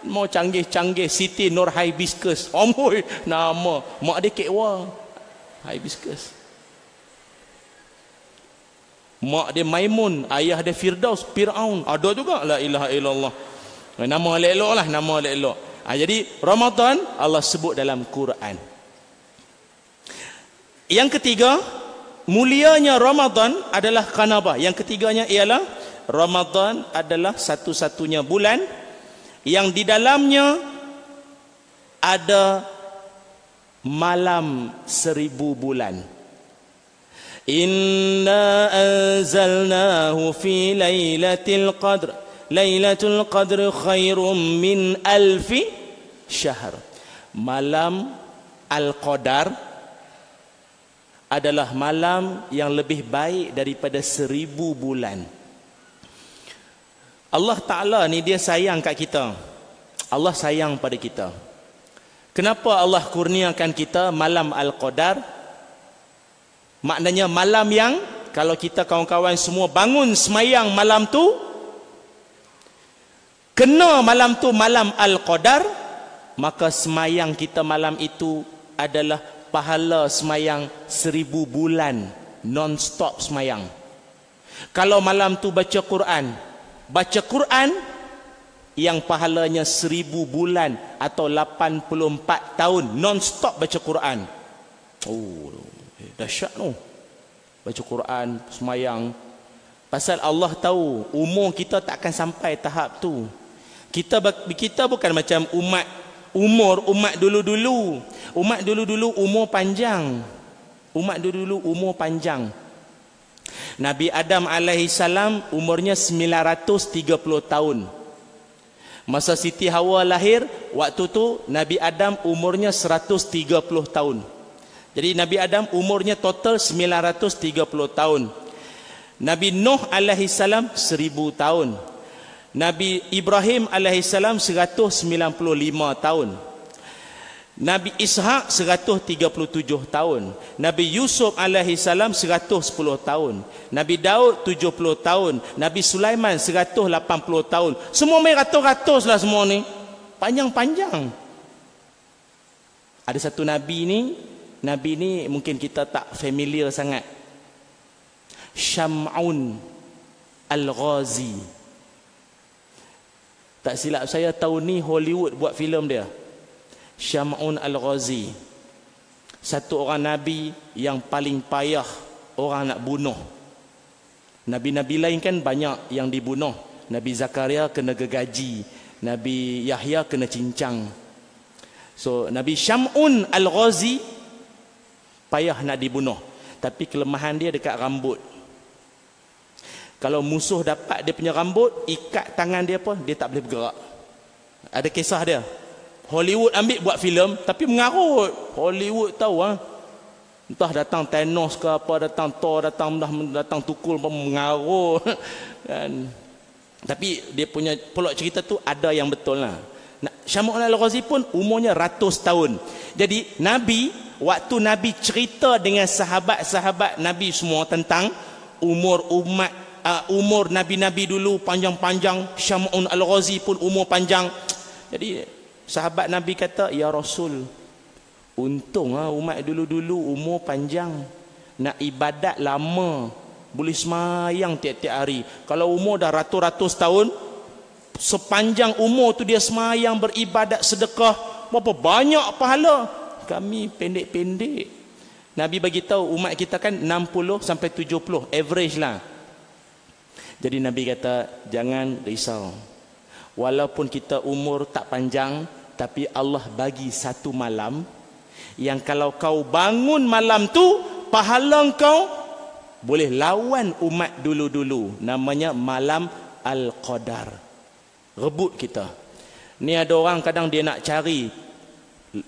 Mau canggih-canggih Siti Nur Hibiscus. Omoi nama mak dia kekwa hibiscus. Mak dia Maimun ayah dia Firdaus Fir'aun. Ada juga la ilaha illallah. Nama elok lah nama elok ha, jadi Ramadan Allah sebut dalam Quran. Yang ketiga mulianya Ramadan adalah kenapa yang ketiganya ialah Ramadan adalah satu-satunya bulan yang di dalamnya ada malam seribu bulan. Inna anzalnahu fi lailatul qadr. Lailatul qadr khairum min alfi syahr. Malam al-qadar adalah malam yang lebih baik daripada seribu bulan. Allah Ta'ala ni dia sayang kat kita. Allah sayang pada kita Kenapa Allah kurniakan kita malam Al-Qadar? Maknanya malam yang kalau kita kawan-kawan semua bangun semayang malam tu kena malam tu malam Al-Qadar maka semayang kita malam itu adalah pahala semayang seribu bulan non stop semayang kalau malam tu baca Quran baca Quran yang pahalanya seribu bulan atau 84 tahun non stop baca Quran. Oh dahsyat tu. Baca Quran semayang. Pasal Allah tahu umur kita tak akan sampai tahap tu. Kita kita bukan macam umat umur umat dulu-dulu. Umat dulu-dulu umur panjang. Umat dulu-dulu umur panjang. Nabi Adam alaihi salam umurnya 930 tahun masa Siti Hawa lahir waktu tu Nabi Adam umurnya 130 tahun. Jadi Nabi Adam umurnya total 930 tahun. Nabi Nuh alaihi salam 1000 tahun. Nabi Ibrahim alaihissalam 195 tahun. Nabi Ishaq 137 tahun. Nabi Yusuf alaihissalam 110 tahun. Nabi Daud 70 tahun. Nabi Sulaiman 180 tahun. Semua mai ratus-ratus lah semua ni. Panjang-panjang. Ada satu Nabi ni. Nabi ni mungkin kita tak familiar sangat. Syam'un Al-Ghazi. Tak silap saya tahun ni Hollywood buat filem dia. Syam'un Al-Ghazi. Satu orang Nabi yang paling payah orang nak bunuh. Nabi-Nabi lain kan banyak yang dibunuh. Nabi Zakaria kena gegaji. Nabi Yahya kena cincang. So Nabi Syam'un Al-Ghazi payah nak dibunuh. Tapi kelemahan dia dekat rambut. Kalau musuh dapat dia punya rambut, ikat tangan dia pun, dia tak boleh bergerak. Ada kisah dia. Hollywood ambil buat filem tapi mengarut. Hollywood tahu ah. Ha? Entah datang Thanos ke apa, datang Thor, datang datang tukul pun mengarut. kan. Tapi dia punya pelok cerita tu ada yang betul lah. Syamul al-Ghazi pun umurnya ratus tahun. Jadi Nabi, waktu Nabi cerita dengan sahabat-sahabat Nabi semua tentang umur umat uh, umur nabi-nabi dulu panjang-panjang Syam'un al-Ghazi pun umur panjang jadi sahabat nabi kata ya rasul untung ah umat dulu-dulu umur panjang. Nak ibadat lama boleh semayang tiap-tiap hari. Kalau umur dah ratus-ratus tahun sepanjang umur tu dia semayang beribadat sedekah berapa banyak pahala. Kami pendek-pendek. Nabi bagi tahu umat kita kan 60 sampai 70 average lah. Jadi Nabi kata jangan risau. Walaupun kita umur tak panjang tapi Allah bagi satu malam yang kalau kau bangun malam tu pahala kau boleh lawan umat dulu-dulu namanya malam al-qadar. Rebut kita. Ni ada orang kadang dia nak cari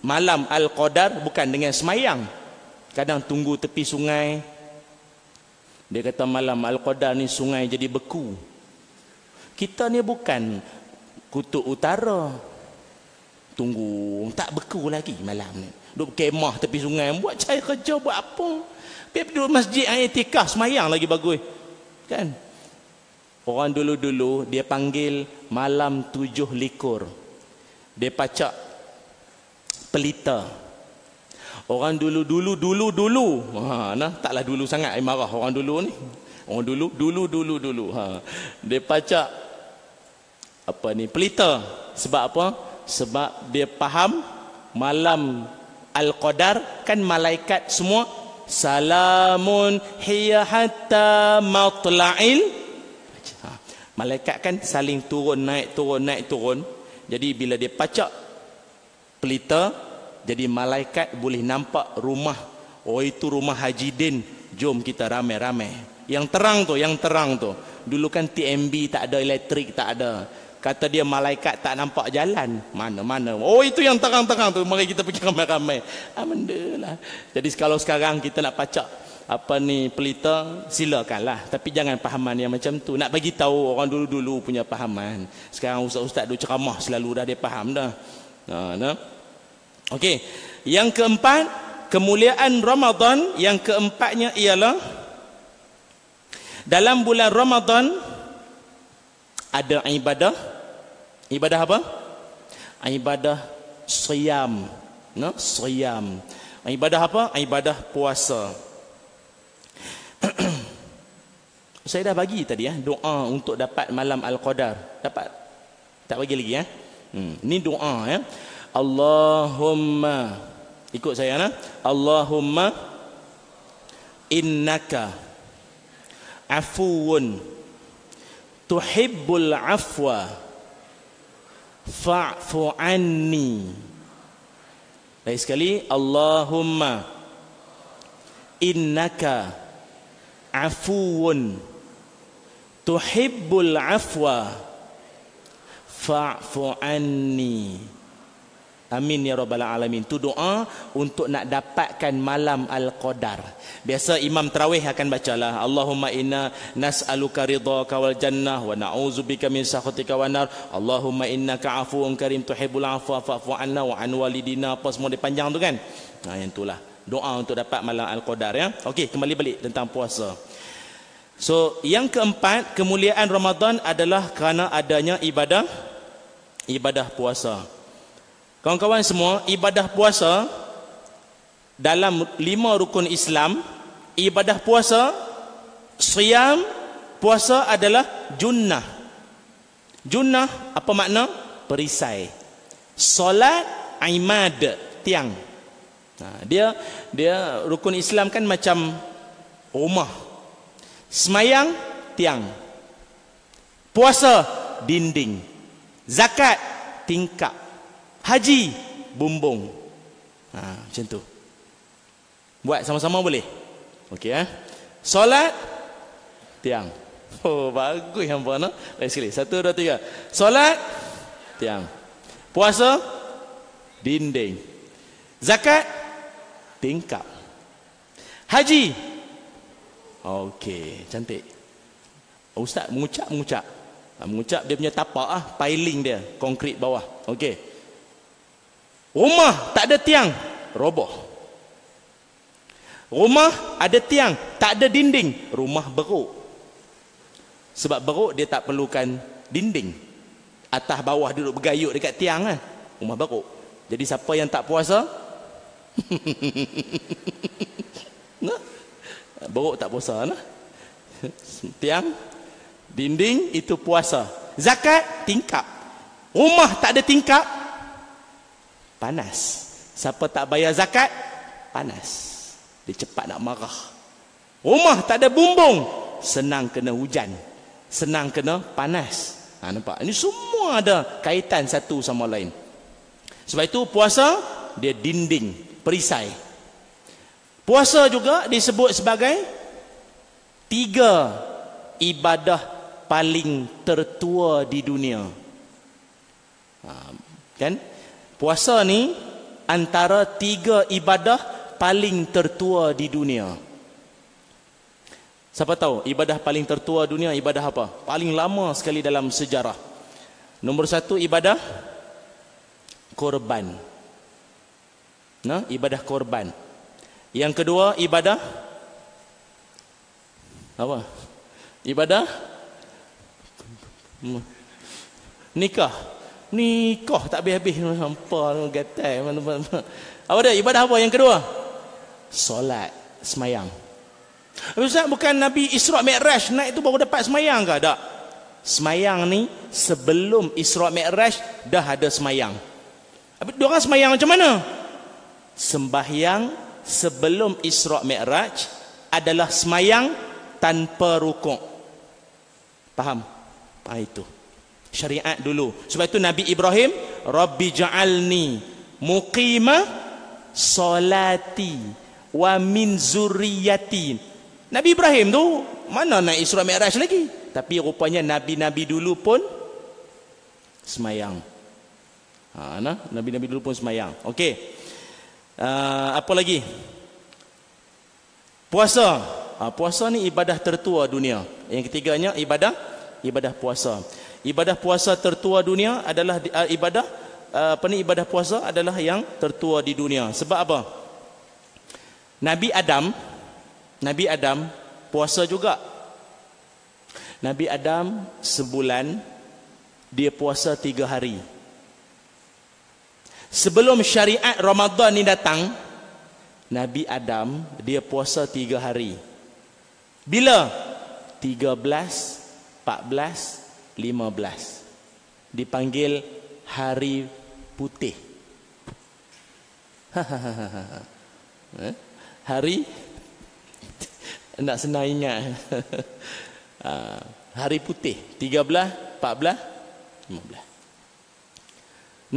malam al-qadar bukan dengan semayang. Kadang tunggu tepi sungai, dia kata malam Al-Qadar ni sungai jadi beku. Kita ni bukan kutub utara. Tunggu tak beku lagi malam ni. Duduk kemah tepi sungai buat cari kerja buat apa? Pergi duduk masjid ayat tikah semayang lagi bagus. Kan? Orang dulu-dulu dia panggil malam tujuh likur. Dia pacak pelita. Orang dulu dulu dulu dulu. Ha nah taklah dulu sangat ai marah orang dulu ni. Orang dulu dulu dulu dulu. Ha. Dia pacak apa ni pelita sebab apa? Sebab dia faham malam al-qadar kan malaikat semua salamun hiya hatta matla'il ha. malaikat kan saling turun naik turun naik turun jadi bila dia pacak pelita jadi malaikat boleh nampak rumah. Oh itu rumah Haji Din. Jom kita ramai-ramai. Yang terang tu, yang terang tu. Dulu kan TMB tak ada elektrik, tak ada. Kata dia malaikat tak nampak jalan. Mana-mana. Oh itu yang terang-terang tu. Mari kita pergi ramai-ramai. Ah, lah. Jadi kalau sekarang kita nak pacak apa ni pelita silakanlah tapi jangan pahaman yang macam tu nak bagi tahu orang dulu-dulu punya pahaman sekarang ustaz-ustaz duk ceramah selalu dah dia faham dah ha nah Okey. Yang keempat, kemuliaan Ramadan yang keempatnya ialah dalam bulan Ramadan ada ibadah. Ibadah apa? Ibadah siyam. No, siyam. Ibadah apa? Ibadah puasa. Saya dah bagi tadi ya doa untuk dapat malam al-qadar. Dapat? Tak bagi lagi ya. Hmm, ni doa ya. Allahumma ikut saya nah. Allahumma innaka afuwun tuhibbul afwa fa'fu anni. Baik sekali. Allahumma. Innaka afuwun. Tuhibbul afwa. Fa'fu anni Amin ya rabbal alamin. Tu doa untuk nak dapatkan malam al-qadar. Biasa imam tarawih akan bacalah Allahumma inna nas'aluka ridhaka wal jannah wa na'udzubika min sakhatika wan nar. Allahumma innaka afuwun karim tuhibbul afwa fa'fu anna wa an walidina. Apa semua dia panjang tu kan? Ha yang itulah. Doa untuk dapat malam al-qadar ya. Okey, kembali balik tentang puasa. So, yang keempat, kemuliaan Ramadan adalah kerana adanya ibadah ibadah puasa. Kawan-kawan semua, ibadah puasa dalam lima rukun Islam, ibadah puasa, siyam, puasa adalah junnah. Junnah apa makna? Perisai. Solat, imad, tiang. Nah, dia dia rukun Islam kan macam rumah Semayang tiang. Puasa dinding. Zakat tingkap. Haji bumbung. Ha, macam tu. Buat sama-sama boleh? Okey eh. Solat tiang. Oh bagus yang no? Baik sekali. Satu, dua, tiga. Solat tiang. Puasa dinding. Zakat tingkap. Haji Okey, cantik. Ustaz mengucap mengucap. Mengucap dia punya tapak ah, piling dia, konkrit bawah. Okey. Rumah tak ada tiang, roboh. Rumah ada tiang, tak ada dinding, rumah beruk. Sebab beruk dia tak perlukan dinding. Atas bawah duduk bergayut dekat tiang kan. Rumah beruk. Jadi siapa yang tak puasa? nah? Beruk tak puasa lah. Tiang dinding itu puasa. Zakat tingkap. Rumah tak ada tingkap panas. Siapa tak bayar zakat panas. Dia cepat nak marah. Rumah tak ada bumbung senang kena hujan. Senang kena panas. Ha, nampak? Ini semua ada kaitan satu sama lain. Sebab itu puasa dia dinding, perisai. Puasa juga disebut sebagai tiga ibadah paling tertua di dunia. Ha, kan? Puasa ni antara tiga ibadah paling tertua di dunia. Siapa tahu ibadah paling tertua dunia ibadah apa? Paling lama sekali dalam sejarah. Nombor satu ibadah korban. Nah, ibadah korban. Yang kedua ibadah apa? Ibadah nikah. Nikah tak habis-habis hampa gatai mana-mana. Apa dia? Ibadah apa yang kedua? Solat, semayang. Ustaz bukan Nabi Isra Mi'raj naik tu baru dapat semayang ke? Tak. Semayang ni sebelum Isra Mi'raj dah ada semayang. Tapi dia orang semayang macam mana? Sembahyang sebelum Isra Mi'raj adalah semayang tanpa rukuk. Faham? Ah itu. Syariat dulu. Sebab itu Nabi Ibrahim, Rabbi ja'alni muqima salati wa min zurriyati. Nabi Ibrahim tu mana nak Isra Mi'raj lagi? Tapi rupanya nabi-nabi dulu pun semayang. Ha, nah, nabi-nabi dulu pun semayang. Okey. Uh, apa lagi? Puasa. Uh, puasa ni ibadah tertua dunia. Yang ketiganya ibadah ibadah puasa. Ibadah puasa tertua dunia adalah uh, ibadah uh, apa ni ibadah puasa adalah yang tertua di dunia. Sebab apa? Nabi Adam Nabi Adam puasa juga. Nabi Adam sebulan dia puasa tiga hari. Sebelum syariat Ramadan ni datang, Nabi Adam dia puasa tiga hari. Bila? 13, 14, 15. Dipanggil hari putih. Eh? hari nak senang ingat. Ah, hari putih 13, 14, 15.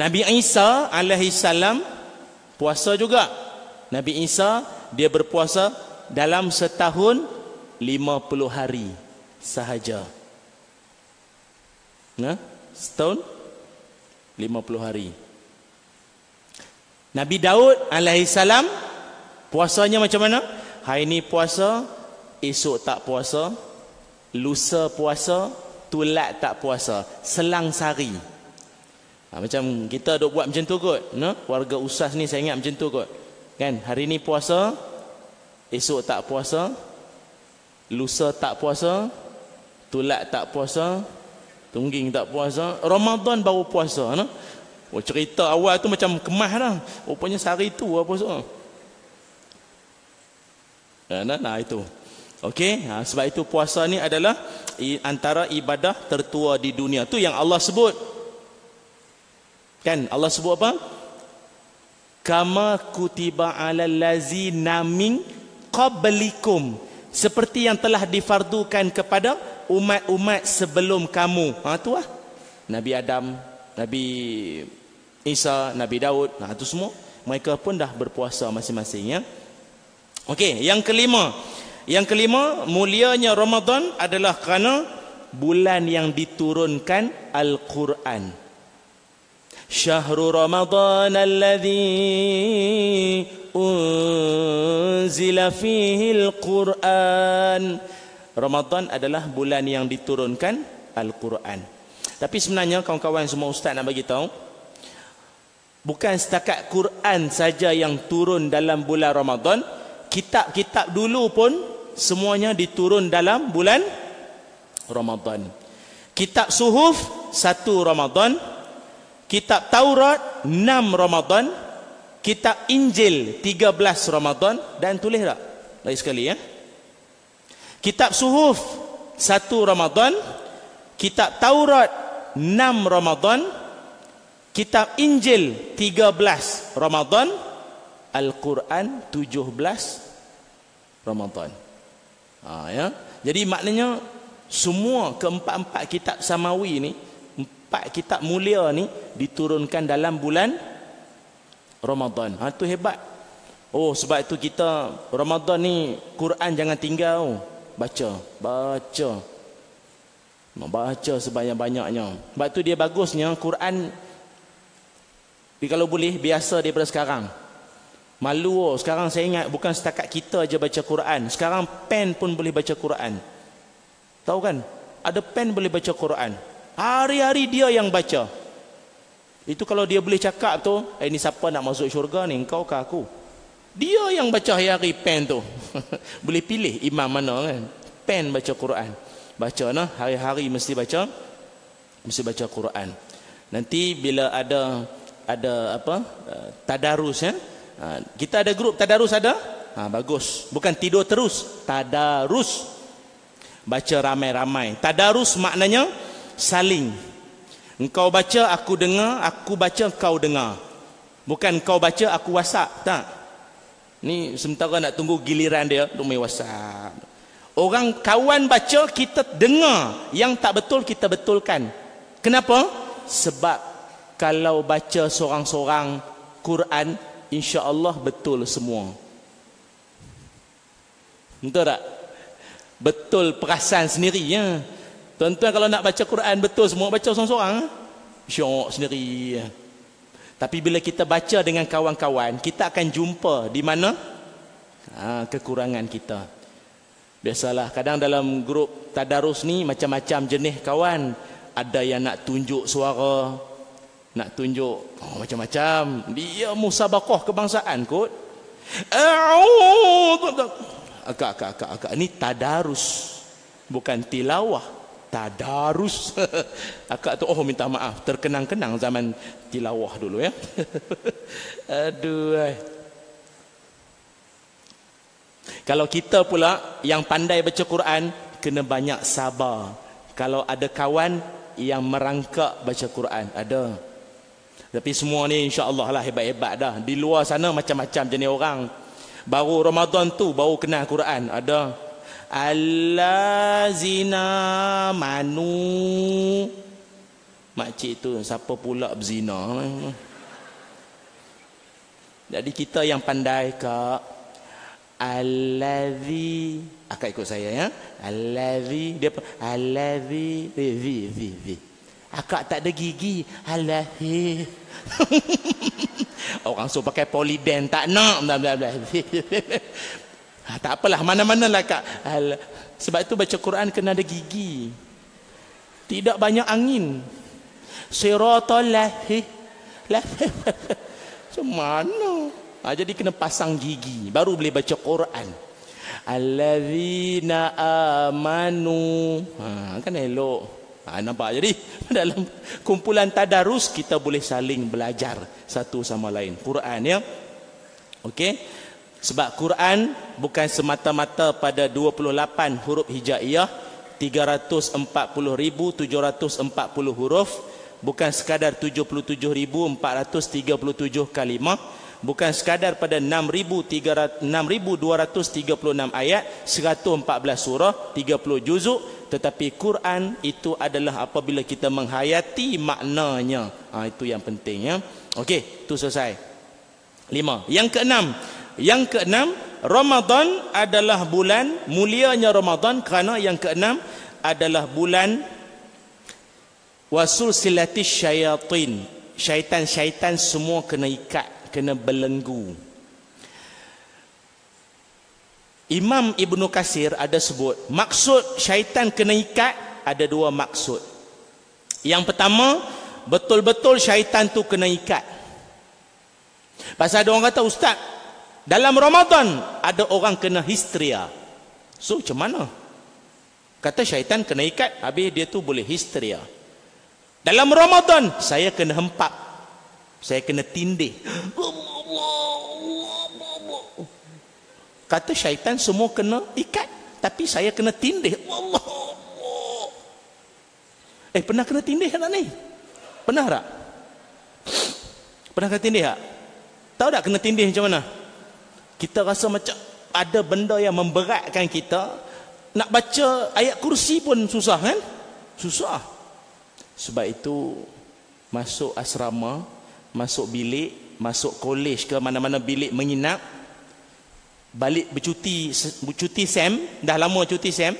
Nabi Isa alaihi salam puasa juga. Nabi Isa dia berpuasa dalam setahun 50 hari sahaja. Nah, setahun 50 hari. Nabi Daud alaihi salam puasanya macam mana? Hari ini puasa, esok tak puasa, lusa puasa, tulat tak puasa, selang sari. Ha, macam kita duk buat macam tu kot. No? Warga usas ni saya ingat macam tu kot. Kan? Hari ni puasa, esok tak puasa, lusa tak puasa, tulat tak puasa, tungging tak puasa, Ramadan baru puasa. No? Oh, cerita awal tu macam kemah dah. Rupanya sehari tu apa puasa. Ya, nah, nah, itu. Okey, ha, sebab itu puasa ni adalah antara ibadah tertua di dunia. Tu yang Allah sebut. Kan Allah sebut apa? Kama kutiba alal lazina min qablikum. Seperti yang telah difardukan kepada umat-umat sebelum kamu. Ha tu lah. Nabi Adam, Nabi Isa, Nabi Daud, ha tu semua mereka pun dah berpuasa masing-masing ya. Okey, yang kelima. Yang kelima, mulianya Ramadan adalah kerana bulan yang diturunkan Al-Quran. Syahrul Ramadan alladhi unzila fihi Al-Quran. Ramadan adalah bulan yang diturunkan Al-Quran. Tapi sebenarnya kawan-kawan semua ustaz nak bagi tahu bukan setakat Quran saja yang turun dalam bulan Ramadan, kitab-kitab dulu pun semuanya diturun dalam bulan Ramadan. Kitab Suhuf satu Ramadan, kitab Taurat enam Ramadan, kitab Injil tiga belas Ramadan dan tulis tak? Lagi sekali ya. Kitab Suhuf satu Ramadan, kitab Taurat enam Ramadan, kitab Injil tiga belas Ramadan, Al-Quran 17 Ramadan. Ha, ya. Jadi maknanya semua keempat-empat kitab samawi ni, empat kitab mulia ni diturunkan dalam bulan Ramadan. Ha tu hebat. Oh sebab itu kita Ramadan ni Quran jangan tinggal. Baca, baca. Baca sebanyak-banyaknya. Sebab tu dia bagusnya Quran kalau boleh biasa daripada sekarang. Malu oh. Sekarang saya ingat bukan setakat kita aja baca Quran. Sekarang pen pun boleh baca Quran. Tahu kan? Ada pen boleh baca Quran. Hari-hari dia yang baca. Itu kalau dia boleh cakap tu, eh ni siapa nak masuk syurga ni? Engkau ke aku? Dia yang baca hari-hari pen tu. boleh pilih imam mana kan? Pen baca Quran. Baca nah, hari-hari mesti baca mesti baca Quran. Nanti bila ada ada apa? Uh, tadarus ya. Ha, kita ada grup tadarus ada? Ha, bagus. Bukan tidur terus. Tadarus. Baca ramai-ramai. Tadarus maknanya saling. Engkau baca, aku dengar. Aku baca, kau dengar. Bukan kau baca, aku wasak. Tak. Ni sementara nak tunggu giliran dia. Untuk main wasak. Orang kawan baca, kita dengar. Yang tak betul, kita betulkan. Kenapa? Sebab kalau baca seorang-seorang Quran, insya Allah betul semua betul tak betul perasan sendiri ya tuan-tuan kalau nak baca Quran betul semua baca seorang-seorang syok sendiri tapi bila kita baca dengan kawan-kawan kita akan jumpa di mana? Ha, kekurangan kita. Biasalah kadang dalam grup tadarus ni macam-macam jenis kawan. Ada yang nak tunjuk suara nak tunjuk oh, macam-macam. Dia musabaqah kebangsaan kot. Agak agak agak agak. Ini tadarus bukan tilawah tadarus akak tu oh minta maaf terkenang-kenang zaman tilawah dulu ya aduh kalau kita pula yang pandai baca Quran kena banyak sabar. Kalau ada kawan yang merangkak baca Quran, ada. Tapi semua ni insya-Allah lah hebat-hebat dah. Di luar sana macam-macam jenis orang. Baru Ramadan tu baru kenal Quran, ada. Allazina manu. Makcik tu siapa pula berzina? Jadi kita yang pandai kak Allazi Akak ikut saya ya Allazi Dia apa? Allazi Vi Vi Vi Vi Akak tak ada gigi Allazi Orang suruh pakai poliden Tak nak. ha, Tak apalah Mana-mana lah kak Al Sebab itu baca Quran Kena ada gigi Tidak banyak angin Siratul lahi Macam mana Ha, jadi kena pasang gigi baru boleh baca Quran. Allazina amanu. Ha, kan elok. Ha, nampak jadi dalam kumpulan tadarus kita boleh saling belajar satu sama lain. Quran ya. Okey. Sebab Quran bukan semata-mata pada 28 huruf hijaiyah 340,740 huruf bukan sekadar 77,437 kalimah bukan sekadar pada 6236 ayat 114 surah 30 juzuk tetapi Quran itu adalah apabila kita menghayati maknanya. Ha, itu yang penting ya. Okey itu selesai. Lima. Yang keenam yang keenam Ramadan adalah bulan mulianya Ramadan kerana yang keenam adalah bulan wasul silatis syayatin syaitan-syaitan semua kena ikat kena belenggu. Imam Ibnu Kasir ada sebut maksud syaitan kena ikat ada dua maksud. Yang pertama betul-betul syaitan tu kena ikat. Pasal ada orang kata ustaz dalam Ramadan ada orang kena histeria. So macam mana? Kata syaitan kena ikat habis dia tu boleh histeria. Dalam Ramadan saya kena hempap saya kena tindih. Kata syaitan semua kena ikat. Tapi saya kena tindih. Allah. Eh pernah kena tindih tak ni? Pernah tak? Pernah kena tindih tak? Tahu tak kena tindih macam mana? Kita rasa macam ada benda yang memberatkan kita. Nak baca ayat kursi pun susah kan? Susah. Sebab itu masuk asrama masuk bilik, masuk kolej ke mana-mana bilik menginap, balik bercuti, bercuti SEM, dah lama cuti SEM,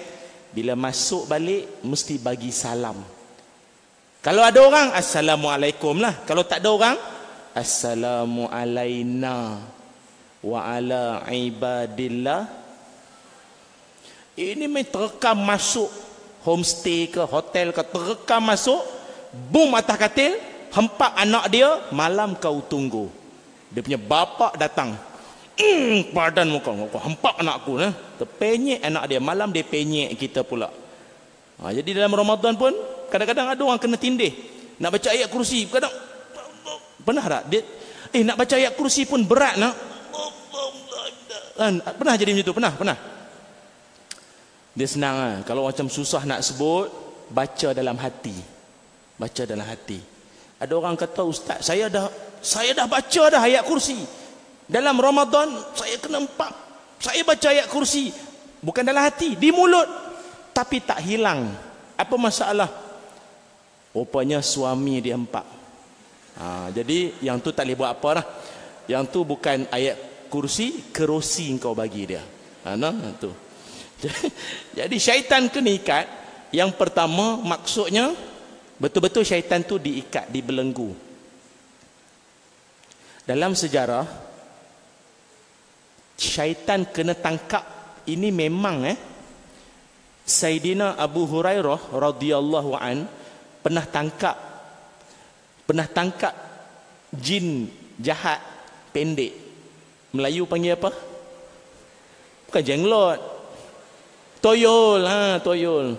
bila masuk balik, mesti bagi salam. Kalau ada orang, Assalamualaikum lah. Kalau tak ada orang, Assalamualaikum wa ala ibadillah. Ini main terekam masuk homestay ke hotel ke terekam masuk, boom atas katil, hempak anak dia malam kau tunggu. Dia punya bapa datang. Mm, padan muka kau hempak anakku eh. Terpenyek anak dia malam dia penyek kita pula. Ha, jadi dalam Ramadan pun kadang-kadang ada orang kena tindih. Nak baca ayat kursi kadang pernah tak? Dia eh nak baca ayat kursi pun berat nak kan? pernah jadi macam tu pernah pernah dia senang lah. kalau macam susah nak sebut baca dalam hati baca dalam hati ada orang kata ustaz saya dah saya dah baca dah ayat kursi. Dalam Ramadan saya kena empat. Saya baca ayat kursi bukan dalam hati, di mulut tapi tak hilang. Apa masalah? Rupanya suami dia empat. Ha, jadi yang tu tak boleh buat apa lah. Yang tu bukan ayat kursi, kerusi kau bagi dia. Ha, nah, tu. Jadi syaitan kena ikat. Yang pertama maksudnya Betul-betul syaitan tu diikat, dibelenggu. Dalam sejarah, syaitan kena tangkap. Ini memang eh. Sayyidina Abu Hurairah radhiyallahu an pernah tangkap pernah tangkap jin jahat pendek. Melayu panggil apa? Bukan jenglot. Toyol ha, toyol.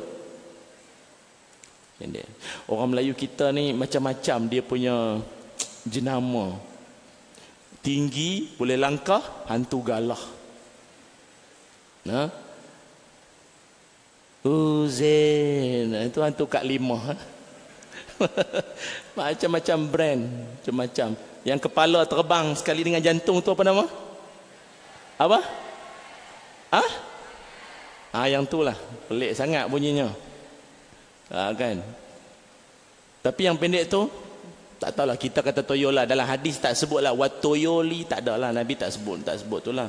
Orang Melayu kita ni macam-macam dia punya jenama. Tinggi, boleh langkah, hantu galah. Nah. Uzain. Itu hantu kat lima. Macam-macam brand. Macam-macam. Yang kepala terbang sekali dengan jantung tu apa nama? Apa? Ah? Ah yang tu lah. Pelik sangat bunyinya. Ah kan? Tapi yang pendek tu tak tahulah kita kata toyola dalam hadis tak sebutlah wat toyoli tak ada lah nabi tak sebut tak sebut tu lah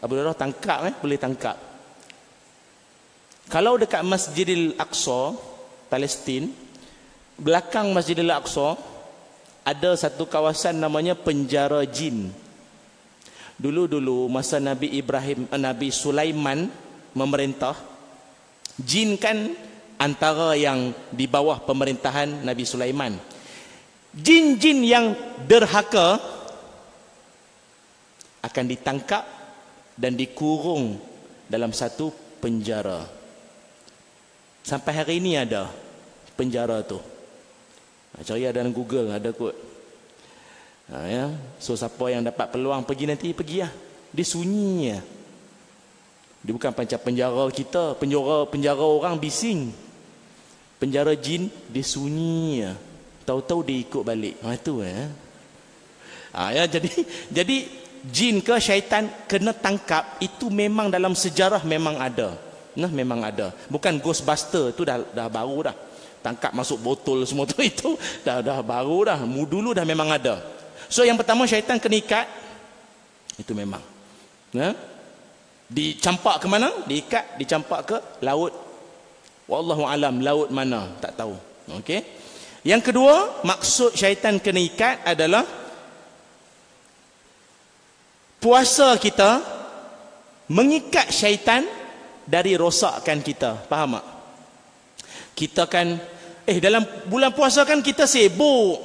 Abu Hurairah tangkap eh boleh tangkap kalau dekat Masjidil Aqsa Palestin belakang Masjidil Aqsa ada satu kawasan namanya penjara jin dulu-dulu masa Nabi Ibrahim eh, Nabi Sulaiman memerintah jin kan antara yang di bawah pemerintahan Nabi Sulaiman jin-jin yang derhaka akan ditangkap dan dikurung dalam satu penjara. Sampai hari ini ada penjara tu. Cari ada dalam Google ada kot. Ha, ya. So siapa yang dapat peluang pergi nanti pergi lah. Dia sunyi ya. Dia bukan macam penjara kita, penjara penjara orang bising. Penjara jin dia sunyi ya tahu-tahu dia ikut balik ha itu eh ha, ya jadi jadi jin ke syaitan kena tangkap itu memang dalam sejarah memang ada nah memang ada bukan ghostbuster tu dah dah baru dah tangkap masuk botol semua tu itu dah dah baru dah dulu dah memang ada. So yang pertama syaitan kena ikat. Itu memang. Ya? Dicampak ke mana? Diikat dicampak ke laut. Wallahu alam laut mana? Tak tahu. Okey. Yang kedua, maksud syaitan kena ikat adalah puasa kita mengikat syaitan dari rosakkan kita. Faham tak? Kita kan eh dalam bulan puasa kan kita sibuk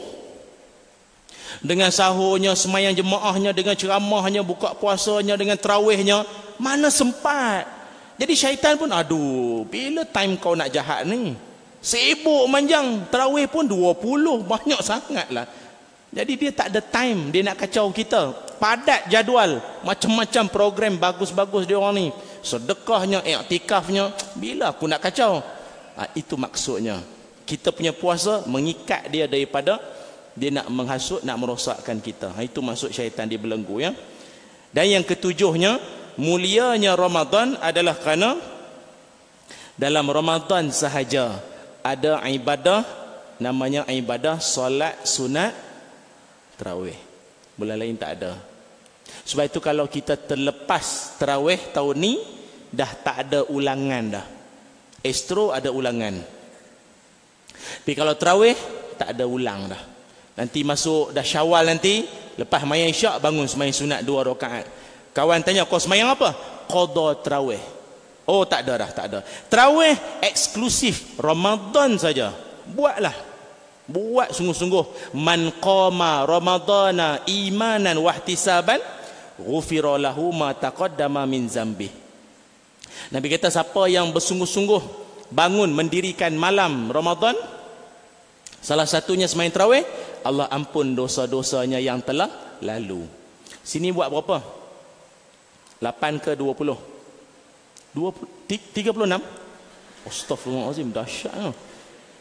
dengan sahurnya, semayang jemaahnya, dengan ceramahnya, buka puasanya, dengan terawihnya, mana sempat? Jadi syaitan pun aduh, bila time kau nak jahat ni? Sibuk manjang. Terawih pun 20. Banyak sangat lah. Jadi dia tak ada time. Dia nak kacau kita. Padat jadual. Macam-macam program bagus-bagus dia orang ni. Sedekahnya, iktikafnya. Bila aku nak kacau? Ha, itu maksudnya. Kita punya puasa mengikat dia daripada dia nak menghasut, nak merosakkan kita. Ha, itu maksud syaitan di belenggu. Ya? Dan yang ketujuhnya, mulianya Ramadan adalah kerana dalam Ramadan sahaja ada ibadah namanya ibadah solat sunat terawih bulan lain tak ada sebab itu kalau kita terlepas terawih tahun ni dah tak ada ulangan dah estro ada ulangan tapi kalau terawih tak ada ulang dah nanti masuk dah syawal nanti lepas mayang isyak bangun semayang sunat dua rakaat kawan tanya kau semayang apa qada terawih Oh tak ada dah, tak ada. Terawih eksklusif Ramadan saja. Buatlah. Buat sungguh-sungguh. Man qama Ramadana imanan wahtisaban ghufira lahu ma taqaddama min zambi. Nabi kata siapa yang bersungguh-sungguh bangun mendirikan malam Ramadan salah satunya semain terawih Allah ampun dosa-dosanya yang telah lalu. Sini buat berapa? 8 ke 20? 36 Astaghfirullahalazim dahsyat tu.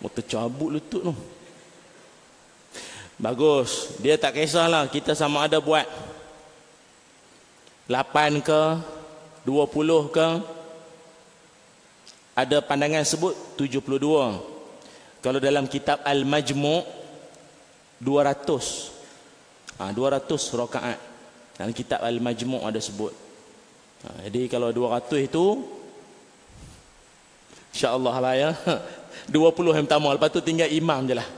Mau tercabut lutut tu. Bagus. Dia tak kisahlah kita sama ada buat 8 ke 20 ke ada pandangan sebut 72. Kalau dalam kitab Al-Majmu' 200. Ah ha, 200 rakaat. Dalam kitab Al-Majmu' ada sebut. Ha, jadi kalau 200 itu insya-Allah lah ya. 20 yang pertama lepas tu tinggal imam je lah.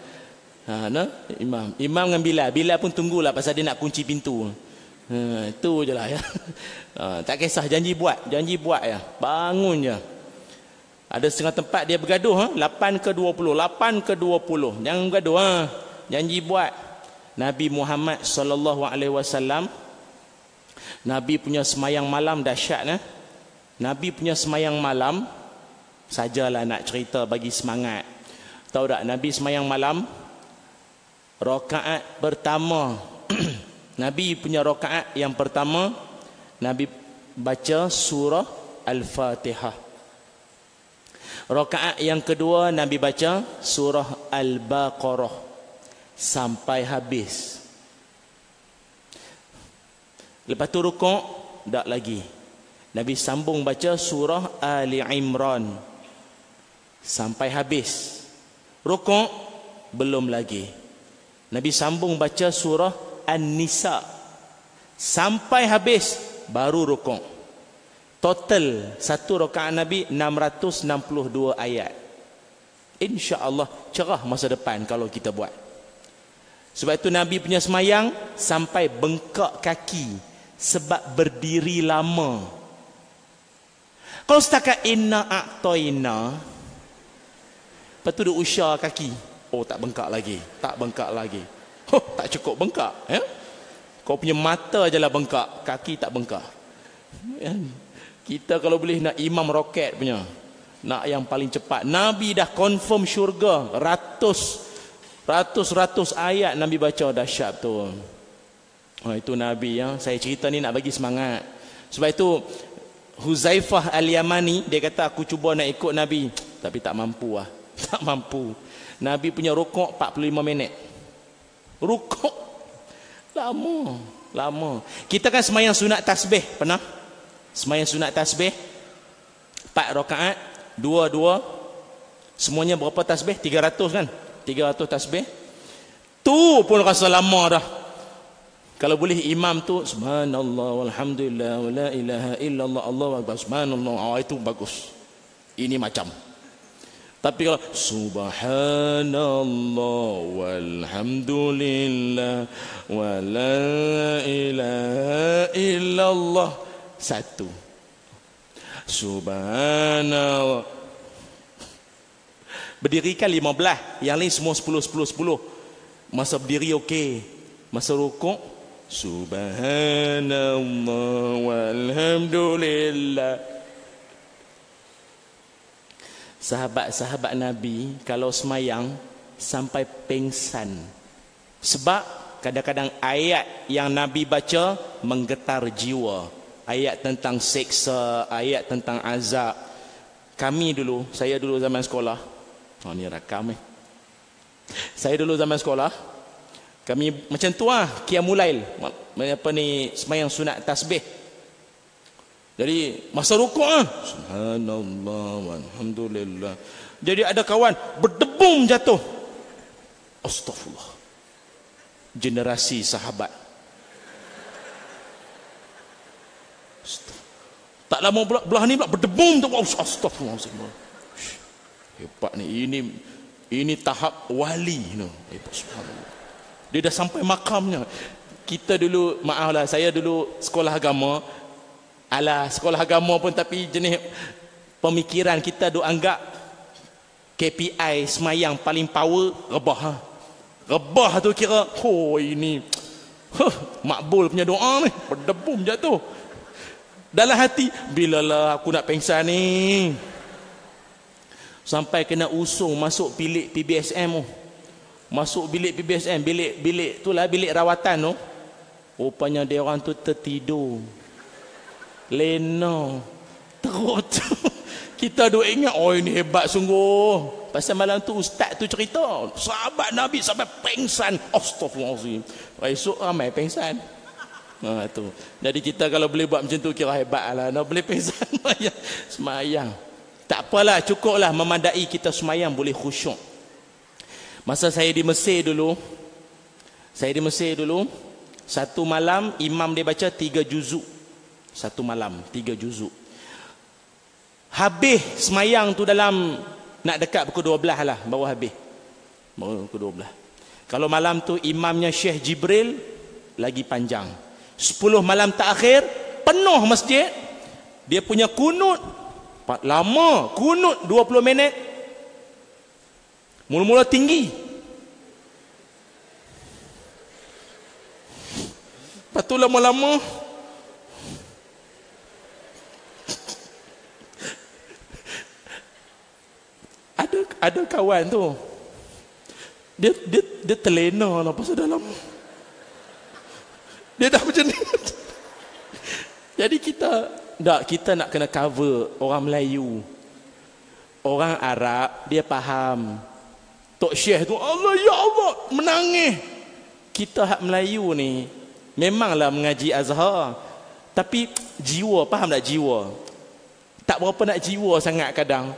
Ha, nah, imam. Imam dengan Bilal. Bilal pun tunggulah pasal dia nak kunci pintu. Ha, itu je lah ya. Ha, tak kisah janji buat. Janji buat ya. Bangun je. Ada setengah tempat dia bergaduh. Ha? 8 ke 20. 8 ke 20. Jangan bergaduh. Ha? Janji buat. Nabi Muhammad sallallahu alaihi wasallam Nabi punya semayang malam dahsyat eh? Nabi punya semayang malam sajalah nak cerita bagi semangat. Tahu tak Nabi semayang malam rakaat pertama Nabi punya rakaat yang pertama Nabi baca surah Al-Fatihah. Rakaat yang kedua Nabi baca surah Al-Baqarah sampai habis. Lepas tu rukuk tak lagi. Nabi sambung baca surah Ali Imran sampai habis. Rukuk belum lagi. Nabi sambung baca surah An-Nisa sampai habis baru rukuk. Total satu rakaat Nabi 662 ayat. Insya-Allah cerah masa depan kalau kita buat. Sebab itu Nabi punya semayang sampai bengkak kaki sebab berdiri lama. Kalau setakat inna a'toina Lepas tu dia usah kaki. Oh tak bengkak lagi. Tak bengkak lagi. Oh tak cukup bengkak. Ya? Kau punya mata je lah bengkak. Kaki tak bengkak. Kita kalau boleh nak imam roket punya. Nak yang paling cepat. Nabi dah confirm syurga. Ratus. Ratus-ratus ayat Nabi baca dahsyat tu. Oh, itu Nabi ya. Saya cerita ni nak bagi semangat. Sebab itu Huzaifah Al-Yamani dia kata aku cuba nak ikut Nabi tapi tak mampu ah. Tak mampu. Nabi punya rukuk 45 minit. Rukuk lama, lama. Kita kan semayang sunat tasbih, pernah? Semayang sunat tasbih 4 rakaat, 2 2. Semuanya berapa tasbih? 300 kan? 300 tasbih. Tu pun rasa lama dah. Kalau boleh imam tu subhanallah walhamdulillah wala ilaha illallah Allah akbar subhanallah oh, itu bagus. Ini macam. Tapi kalau subhanallah walhamdulillah wala ilaha illallah satu. Subhanallah berdiri kan lima belah yang lain semua sepuluh sepuluh sepuluh. Masa berdiri okey. Masa rukuk subhanallah walhamdulillah. Sahabat-sahabat Nabi kalau semayang sampai pengsan. Sebab kadang-kadang ayat yang Nabi baca menggetar jiwa ayat tentang seksa, ayat tentang azab. Kami dulu, saya dulu zaman sekolah. Oh ni rakam eh. Saya dulu zaman sekolah. Kami macam tu ah, qiyamulail. Apa ni sembahyang sunat tasbih. Jadi masa rukuk ah, subhanallah walhamdulillah. Jadi ada kawan berdebum jatuh. Astagfirullah. Generasi sahabat Tak lama pula belah ni pula berdebum tu astagfirullah. Hebat ni ini ini tahap wali no. Hebat subhanallah. Dia dah sampai makamnya. Kita dulu maaflah saya dulu sekolah agama ala sekolah agama pun tapi jenis pemikiran kita duk anggap KPI semayang paling power rebah ha. Rebah tu kira oh ini huh, makbul punya doa ni berdebum jatuh dalam hati bilalah aku nak pengsan ni. Sampai kena usung masuk bilik PBSM tu. Masuk bilik PBSM bilik bilik tu lah bilik rawatan tu. Rupanya dia orang tu tertidur. Lena. Teruk tu. Kita duk ingat oh ini hebat sungguh. Pasal malam tu ustaz tu cerita sahabat Nabi sampai pengsan. Astagfirullahaladzim esok ramai pengsan Ha, tu. Jadi kita kalau boleh buat macam tu kira hebat lah. Nak boleh pingsan semayang. semayang. Tak apalah cukuplah memandai kita semayang boleh khusyuk. Masa saya di Mesir dulu. Saya di Mesir dulu. Satu malam imam dia baca tiga juzuk. Satu malam tiga juzuk. Habis semayang tu dalam nak dekat pukul 12 lah baru habis. Baru pukul 12. Kalau malam tu imamnya Syekh Jibril lagi panjang. 10 malam terakhir penuh masjid. Dia punya kunut lama kunut 20 minit. Mula-mula tinggi. Lepas tu lama-lama ada ada kawan tu. Dia dia dia terlena lah pasal dalam dia dah macam ni. Jadi kita tak kita nak kena cover orang Melayu. Orang Arab dia faham. Tok Syekh tu Allah ya Allah menangis. Kita hak Melayu ni memanglah mengaji Azhar. Tapi jiwa faham tak jiwa? Tak berapa nak jiwa sangat kadang.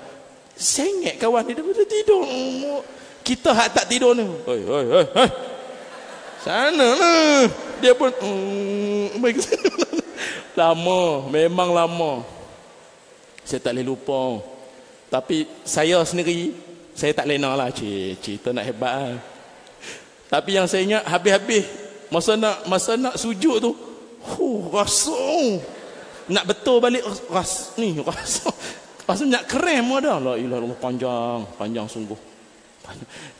Sengit kawan ni dia tidur. Kita hak tak tidur ni. Oi oi oi. Sana lah. Dia pun baik lama, memang lama. Saya tak boleh lupa. Tapi saya sendiri saya tak lena lah. Cerita nak hebat lah. Tapi yang saya ingat habis-habis masa nak masa nak sujud tu, huh, rasa. Nak betul balik ras ni rasa. Rasa nak krem ada. La ilaha illallah panjang panjang sungguh.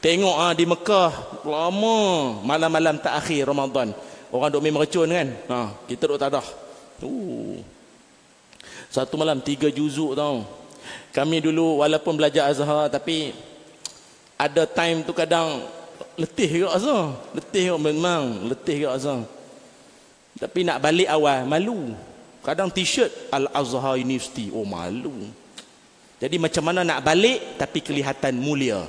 Tengok ah di Mekah lama. Malam-malam tak akhir Ramadan orang duk main mercun kan? Ha kita duk tak ada uh. satu malam tiga juzuk tau. Kami dulu walaupun belajar azhar tapi ada time tu kadang letih juga rasa letih juga memang letih juga rasa tapi nak balik awal malu. Kadang t-shirt Al-Azhar University. Oh malu. Jadi macam mana nak balik tapi kelihatan mulia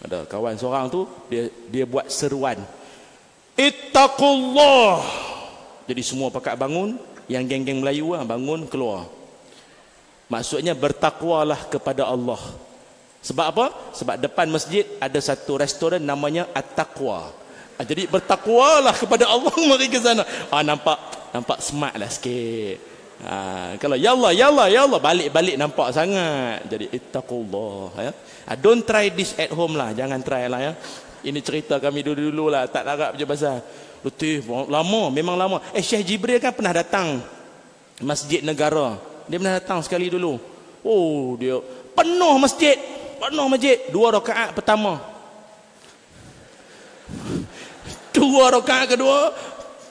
ada kawan seorang tu dia dia buat seruan ittaqullah jadi semua pakat bangun yang geng-geng Melayu lah bangun keluar Maksudnya bertakwalah kepada Allah. Sebab apa? Sebab depan masjid ada satu restoran namanya At-Taqwa. Ah, jadi bertakwalah kepada Allah mari ke sana. Ah nampak nampak smart lah sikit. Ah, kalau ya Allah ya Allah ya Allah balik-balik nampak sangat. Jadi ittaqullah ya. Ah, don't try this at home lah. Jangan try lah ya. Ini cerita kami dulu-dulu lah. Tak harap je pasal. Letih, lama, memang lama. Eh, Syekh Jibril kan pernah datang Masjid Negara. Dia pernah datang sekali dulu. Oh, dia penuh masjid. Penuh masjid. Dua rakaat pertama. Dua rakaat kedua.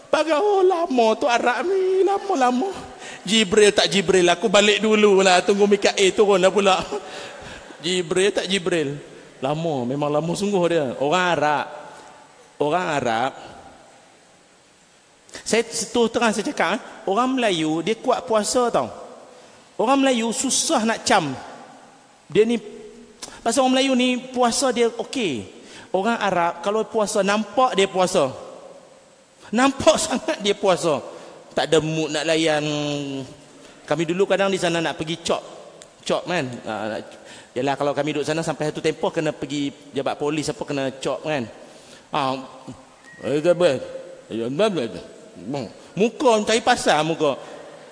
Pakai, oh lama tu Arab ni. Lama-lama. Jibril tak Jibril. Aku balik dulu lah. Tunggu Mikael turun lah pula. Jibril tak Jibril. Lama. Memang lama sungguh dia. Orang Arab. Orang Arab. Saya terus terang saya cakap. Eh, orang Melayu dia kuat puasa tau. Orang Melayu susah nak cam. Dia ni pasal orang Melayu ni puasa dia okey. Orang Arab kalau puasa nampak dia puasa. Nampak sangat dia puasa. Tak ada mood nak layan. Kami dulu kadang di sana nak pergi cop. Cop kan. Yalah kalau kami duduk sana sampai satu tempoh kena pergi jabat polis apa kena cop kan. Ah. Eh. Ya. Muka cari pasal muka.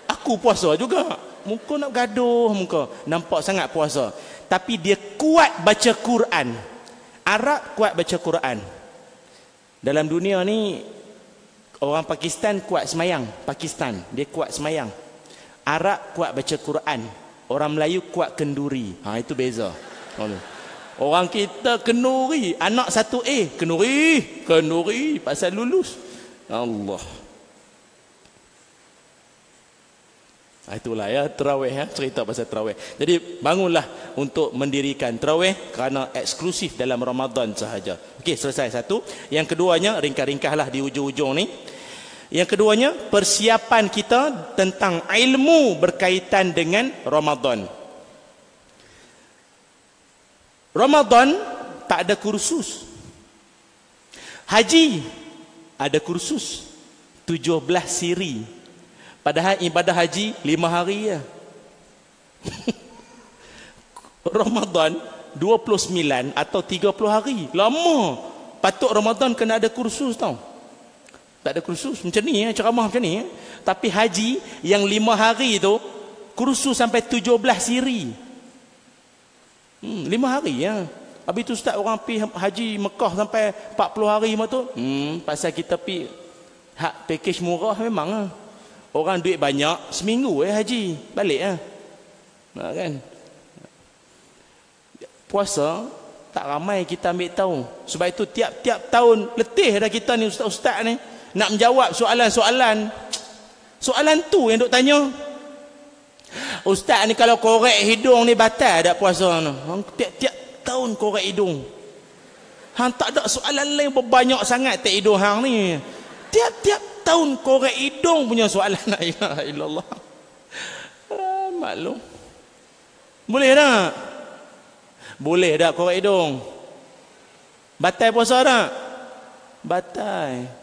Aku puasa juga muka nak gaduh muka nampak sangat puasa tapi dia kuat baca Quran Arab kuat baca Quran dalam dunia ni orang Pakistan kuat semayang Pakistan dia kuat semayang Arab kuat baca Quran orang Melayu kuat kenduri ha itu beza orang kita kenduri anak satu A kenduri kenduri pasal lulus Allah Ah, itulah ya terawih ya cerita pasal terawih. Jadi bangunlah untuk mendirikan terawih kerana eksklusif dalam Ramadan sahaja. Okey selesai satu. Yang keduanya ringkas-ringkaslah di ujung-ujung ni. Yang keduanya persiapan kita tentang ilmu berkaitan dengan Ramadan. Ramadan tak ada kursus. Haji ada kursus. 17 siri Padahal ibadah haji lima hari ya. Ramadan 29 atau 30 hari. Lama. Patut Ramadan kena ada kursus tau. Tak ada kursus. Macam ni ya. Ceramah macam ni ya. Tapi haji yang lima hari tu. Kursus sampai 17 siri. Hmm, lima hari ya. Habis tu start orang pergi haji Mekah sampai 40 hari macam tu. Hmm, pasal kita pergi hak package murah memang lah. Orang duit banyak seminggu eh haji balik ah. Ha, kan? Puasa tak ramai kita ambil tahu. Sebab itu tiap-tiap tahun letih dah kita ni ustaz-ustaz ni nak menjawab soalan-soalan. Soalan tu yang duk tanya. Ustaz ni kalau korek hidung ni batal tak puasa ni? Tiap-tiap tahun korek hidung. Hang tak ada soalan lain berbanyak sangat tak hidung hang ni. Tiap-tiap tahun korek hidung punya soalan la ilaha illallah. Ah, Maklum. Boleh tak? Boleh tak korek hidung? Batal puasa tak? Batal.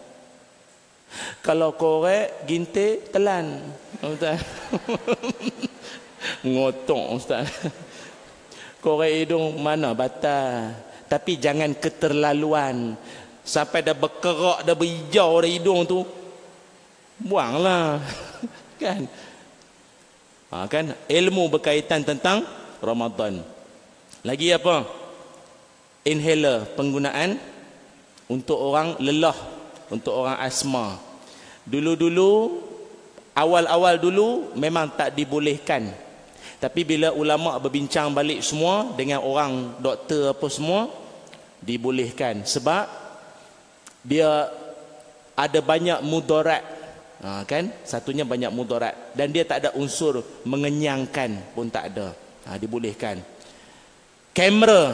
Kalau korek, gintik, telan. Ustaz. Ngotok Ustaz. Korek hidung mana? Batal. Tapi jangan keterlaluan. Sampai dah berkerak, dah berhijau dah hidung tu. Buanglah. kan? Ha, kan? Ilmu berkaitan tentang Ramadan. Lagi apa? Inhaler penggunaan untuk orang lelah, untuk orang asma. Dulu-dulu awal-awal dulu memang tak dibolehkan. Tapi bila ulama berbincang balik semua dengan orang doktor apa semua dibolehkan. Sebab dia ada banyak mudarat. Ha, kan? Satunya banyak mudarat. Dan dia tak ada unsur mengenyangkan pun tak ada. Ha, dibolehkan. Kamera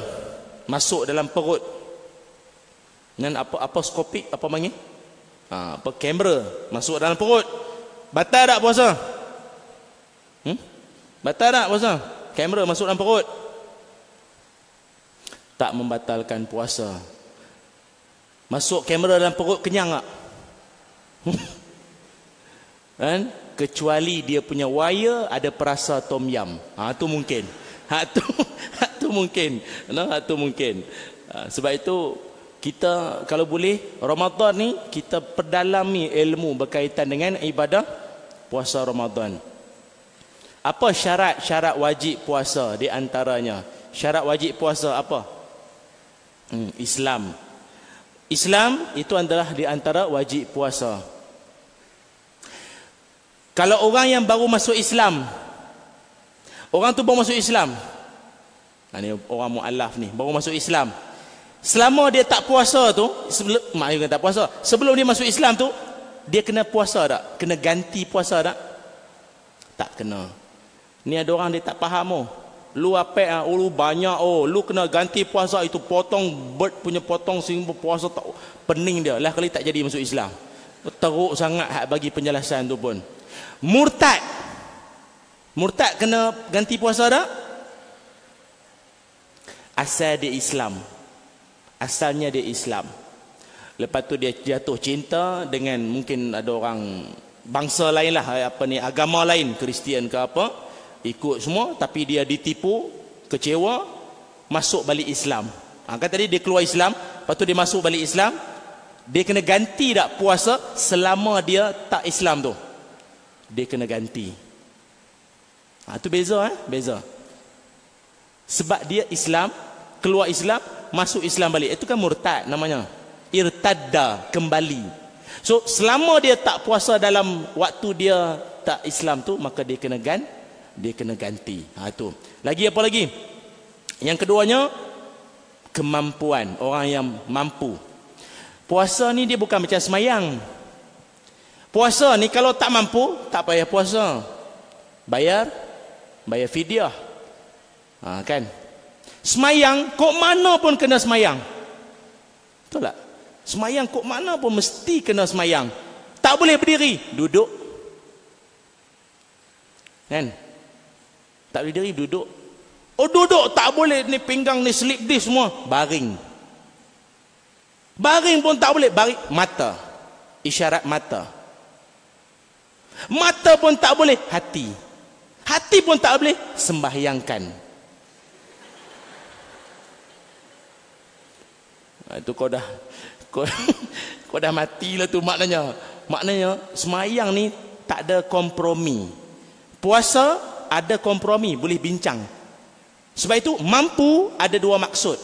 masuk dalam perut. Dan apa apa skopik apa panggil ha, apa kamera masuk dalam perut. Batal tak puasa? Hmm? batal tak puasa? Kamera masuk dalam perut. Tak membatalkan puasa. Masuk kamera dalam perut kenyang tak? Kan? Kecuali dia punya wire ada perasa tom yam. Ha tu mungkin. Ha tu ha tu mungkin. No ha tu mungkin. Ha, sebab itu kita kalau boleh Ramadan ni kita perdalami ilmu berkaitan dengan ibadah puasa Ramadan. Apa syarat-syarat wajib puasa di antaranya? Syarat wajib puasa apa? Hmm, Islam. Islam itu adalah di antara wajib puasa. Kalau orang yang baru masuk Islam Orang tu baru masuk Islam. Ini orang mu'alaf ni Baru masuk Islam Selama dia tak puasa tu sebelum, Mak tak puasa Sebelum dia masuk Islam tu Dia kena puasa tak? Kena ganti puasa tak? Tak kena Ni ada orang dia tak faham oh. Lu apa ah? Oh, lu banyak oh. Lu kena ganti puasa itu potong bird punya potong sehingga puasa tak pening dia. Lah kali tak jadi masuk Islam. Teruk sangat hak bagi penjelasan tu pun murtad murtad kena ganti puasa tak asal dia Islam asalnya dia Islam lepas tu dia jatuh cinta dengan mungkin ada orang bangsa lain lah apa ni agama lain Kristian ke apa ikut semua tapi dia ditipu kecewa masuk balik Islam ha, kan tadi dia keluar Islam lepas tu dia masuk balik Islam dia kena ganti tak puasa selama dia tak Islam tu dia kena ganti. Ha, itu beza eh, beza. Sebab dia Islam, keluar Islam, masuk Islam balik. Itu kan murtad namanya. Irtadda, kembali. So, selama dia tak puasa dalam waktu dia tak Islam tu, maka dia kena gan, dia kena ganti. Ha, itu. Lagi apa lagi? Yang keduanya, kemampuan. Orang yang mampu. Puasa ni dia bukan macam semayang. Puasa ni kalau tak mampu, tak payah puasa. Bayar, bayar fidyah. Ha, kan? Semayang, kok mana pun kena semayang. Betul tak? Semayang kok mana pun mesti kena semayang. Tak boleh berdiri, duduk. Kan? Tak boleh diri, duduk. Oh duduk, tak boleh ni pinggang ni slip disc semua. Baring. Baring pun tak boleh, baring. Mata. Isyarat mata. Mata pun tak boleh, hati. Hati pun tak boleh, sembahyangkan. Ha, itu kau dah kau, kau dah matilah tu maknanya. Maknanya semayang ni tak ada kompromi. Puasa ada kompromi, boleh bincang. Sebab itu mampu ada dua maksud.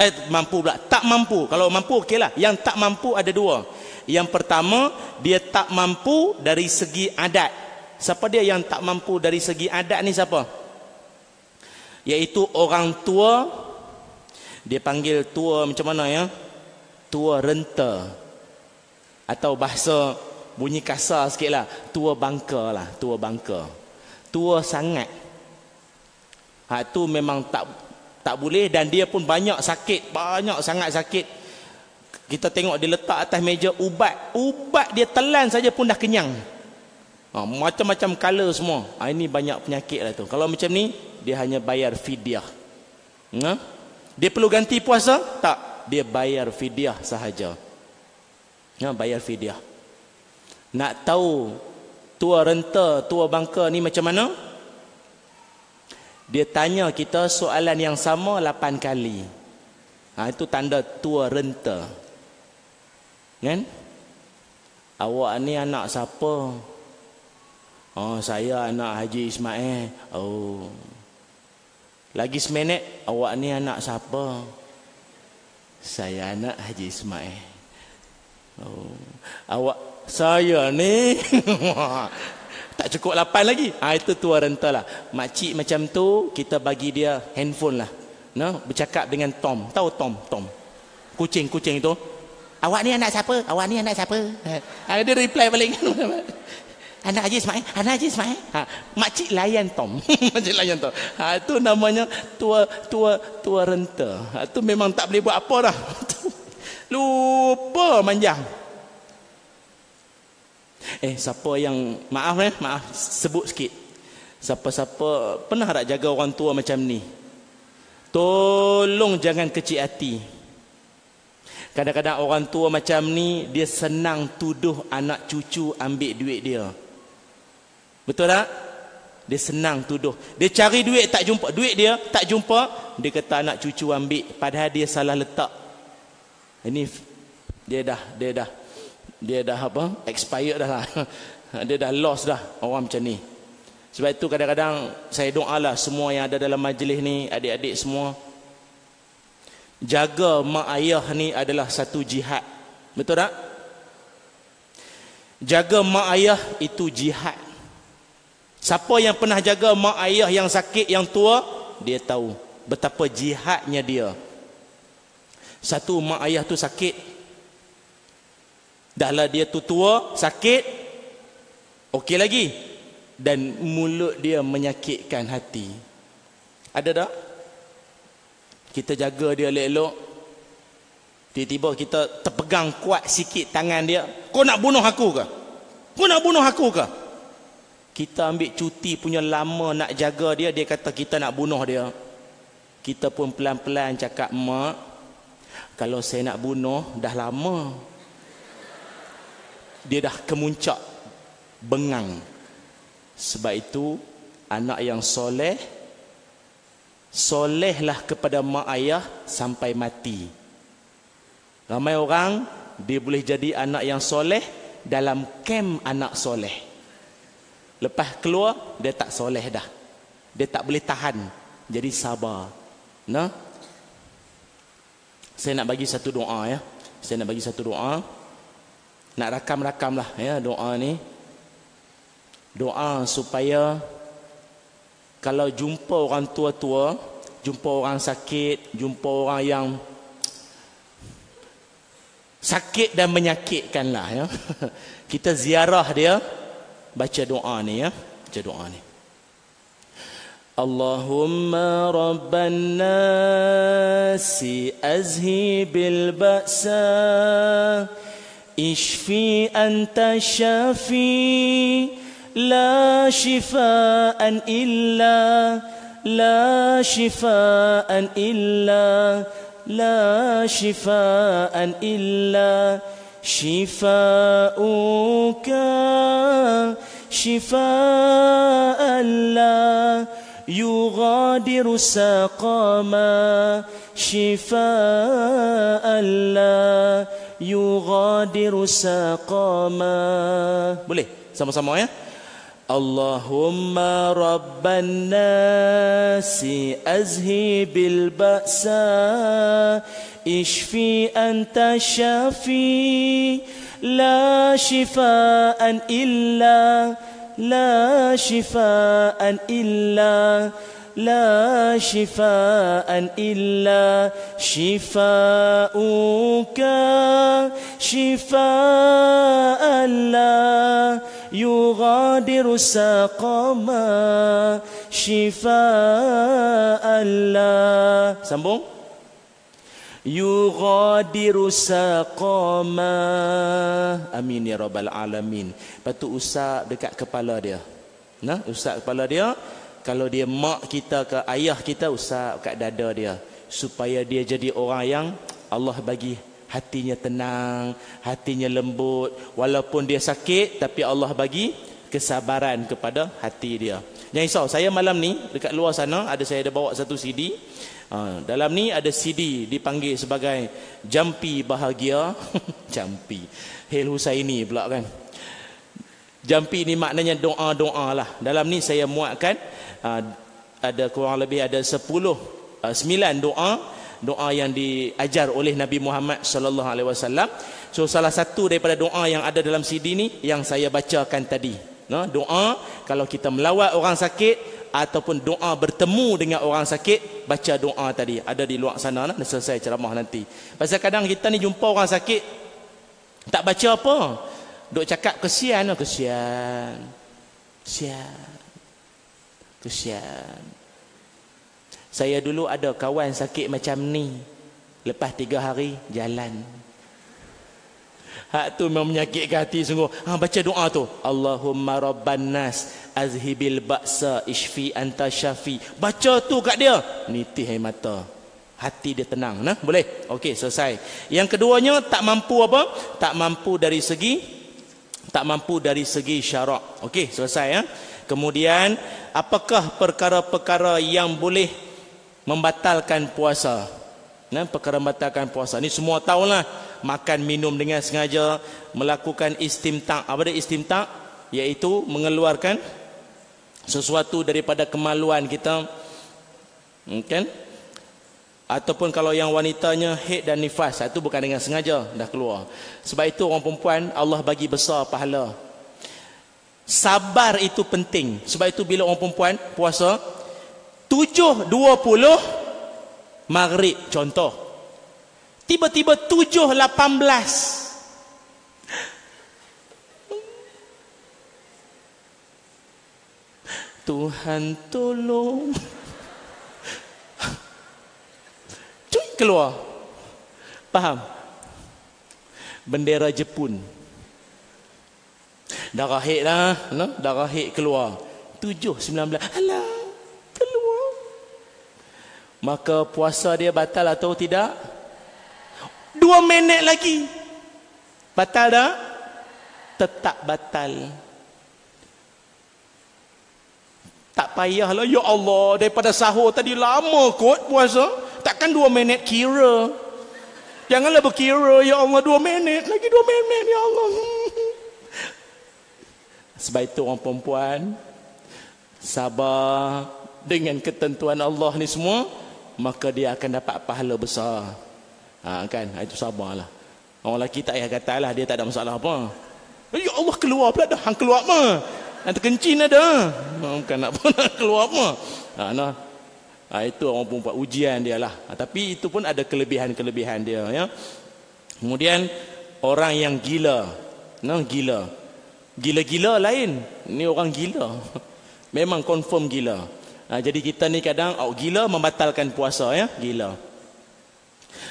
Eh mampu pula, tak mampu. Kalau mampu okeylah. Yang tak mampu ada dua. Yang pertama, dia tak mampu dari segi adat. Siapa dia yang tak mampu dari segi adat ni siapa? Yaitu orang tua. Dia panggil tua macam mana ya? Tua renta. Atau bahasa bunyi kasar sikit lah. Tua bangka lah. Tua bangka. Tua sangat. Ha, tu memang tak tak boleh dan dia pun banyak sakit. Banyak sangat sakit. Kita tengok dia letak atas meja ubat. Ubat dia telan saja pun dah kenyang. Ha, macam-macam color semua. Ha, ini banyak penyakit lah tu. Kalau macam ni, dia hanya bayar fidyah. Ha? Dia perlu ganti puasa? Tak. Dia bayar fidyah sahaja. Ha, bayar fidyah. Nak tahu tua renta, tua bangka ni macam mana? Dia tanya kita soalan yang sama lapan kali. Ha, itu tanda tua renta. Kan? Awak ni anak siapa? Oh, saya anak Haji Ismail. Oh. Lagi seminit, awak ni anak siapa? Saya anak Haji Ismail. Oh. Awak saya ni tak cukup lapan lagi. Ha, itu tua renta lah. Makcik macam tu, kita bagi dia handphone lah. No? Bercakap dengan Tom. Tahu Tom? Tom. Kucing-kucing itu. Awak ni anak siapa? Awak ni anak siapa? Ha, dia reply balik. Anak Haji Ismail, anak Haji Ismail. Ha, makcik layan Tom. makcik layan Tom. Ha, itu namanya tua tua tua renta. Ha, itu memang tak boleh buat apa dah. Lupa manjang. Eh, siapa yang maaf eh, maaf sebut sikit. Siapa-siapa pernah tak jaga orang tua macam ni? Tolong jangan kecil hati. Kadang-kadang orang tua macam ni dia senang tuduh anak cucu ambil duit dia. Betul tak? Dia senang tuduh. Dia cari duit tak jumpa. Duit dia tak jumpa. Dia kata anak cucu ambil. Padahal dia salah letak. Ini dia dah dia dah dia dah apa? Expired dah lah. Dia dah lost dah orang macam ni. Sebab itu kadang-kadang saya doa lah semua yang ada dalam majlis ni, adik-adik semua. Jaga mak ayah ni adalah satu jihad. Betul tak? Jaga mak ayah itu jihad. Siapa yang pernah jaga mak ayah yang sakit, yang tua, dia tahu betapa jihadnya dia. Satu mak ayah tu sakit. Dahlah dia tu tua, sakit. Okey lagi. Dan mulut dia menyakitkan hati. Ada tak? Kita jaga dia elok-elok. Tiba-tiba kita terpegang kuat sikit tangan dia. Kau nak bunuh aku ke? Kau nak bunuh aku ke? Kita ambil cuti punya lama nak jaga dia dia kata kita nak bunuh dia. Kita pun pelan-pelan cakap mak kalau saya nak bunuh dah lama. Dia dah kemuncak bengang. Sebab itu anak yang soleh solehlah kepada mak ayah sampai mati. Ramai orang dia boleh jadi anak yang soleh dalam kem anak soleh Lepas keluar dia tak soleh dah. Dia tak boleh tahan. Jadi sabar. Nah. Saya nak bagi satu doa ya. Saya nak bagi satu doa. Nak rakam-rakam lah ya doa ni. Doa supaya kalau jumpa orang tua-tua, jumpa orang sakit, jumpa orang yang sakit dan menyakitkan lah ya. Kita ziarah dia, baca doa ni ya. Baca doa ni. Allahumma rabban nasi azhi bil ba'sa. Ishfi anta shafi. La shifaan illa. La shifaan illa. La shifaan illa شفاؤك شفاء لا يغادر سقما شفاء لا يغادر سقما boleh sama-sama ya اللهم رب الناس أذهب البأساء اشفي أنت الشافي لا شفاء إلا لا شفاء إلا لا شفاء إلا. شفاؤك شفاء لا يغادر سقما شفاء لا. Sambung. Yughadiru saqama. Amin ya rabbal alamin. Patu usap dekat kepala dia. Nah usap kepala dia kalau dia mak kita ke ayah kita usap kat dada dia. Supaya dia jadi orang yang Allah bagi hatinya tenang hatinya lembut. Walaupun dia sakit tapi Allah bagi kesabaran kepada hati dia jangan risau saya malam ni dekat luar sana ada saya ada bawa satu CD Ha, dalam ni ada CD dipanggil sebagai Jampi Bahagia. Jampi. Hel Husaini pula kan. Jampi ni maknanya doa-doa lah. Dalam ni saya muatkan uh, ada kurang lebih ada 10 uh, 9 doa doa yang diajar oleh Nabi Muhammad sallallahu alaihi wasallam. So salah satu daripada doa yang ada dalam CD ni yang saya bacakan tadi. No, doa kalau kita melawat orang sakit ataupun doa bertemu dengan orang sakit baca doa tadi. Ada di luar sana lah dah selesai ceramah nanti. Pasal kadang kita ni jumpa orang sakit tak baca apa. Duk cakap kesian lah kesian. Kesian. Kesian. Saya dulu ada kawan sakit macam ni. Lepas tiga hari jalan Hak tu memang menyakitkan hati sungguh. Ha, baca doa tu. Allahumma rabban nas azhibil ba'sa ishfi anta syafi. Baca tu kat dia. Nitih air mata. Hati dia tenang. Nah, boleh? Okey, selesai. Yang keduanya tak mampu apa? Tak mampu dari segi tak mampu dari segi syarak. Okey, selesai ya. Kemudian apakah perkara-perkara yang boleh membatalkan puasa? Nah, perkara membatalkan puasa. Ni semua tahulah makan minum dengan sengaja melakukan istimta. Apa dia istimta? Iaitu mengeluarkan sesuatu daripada kemaluan kita. Hmm, kan? Ataupun kalau yang wanitanya haid dan nifas itu bukan dengan sengaja dah keluar. Sebab itu orang perempuan Allah bagi besar pahala. Sabar itu penting. Sebab itu bila orang perempuan puasa 7.20 maghrib contoh Tiba-tiba tujuh lapan belas. Tuhan tolong. Cuy keluar. Faham? Bendera Jepun. Darah hit lah. No? Darah hit keluar. Tujuh, sembilan belas. Alah. Keluar. Maka puasa dia batal atau tidak? Dua minit lagi. Batal dah? Tetap batal. Tak payahlah. Ya Allah. Daripada sahur tadi lama kot puasa. Takkan dua minit kira. Janganlah berkira. Ya Allah dua minit. Lagi dua minit. Ya Allah. Sebab itu orang perempuan. Sabar. Dengan ketentuan Allah ni semua. Maka dia akan dapat pahala besar. Ha, kan? Ha, itu sabarlah. Orang lelaki tak payah kata lah. Dia tak ada masalah apa. Ya Allah keluar pula dah. Hang keluar apa? Yang terkencin ada. Bukan nak pun nak keluar apa. Ha, nah. ha, itu orang pun buat ujian dia lah. Ha, tapi itu pun ada kelebihan-kelebihan dia. Ya. Kemudian orang yang gila. Nah, gila. Gila-gila lain. Ini orang gila. Memang confirm gila. Ha, jadi kita ni kadang oh, gila membatalkan puasa ya. Gila.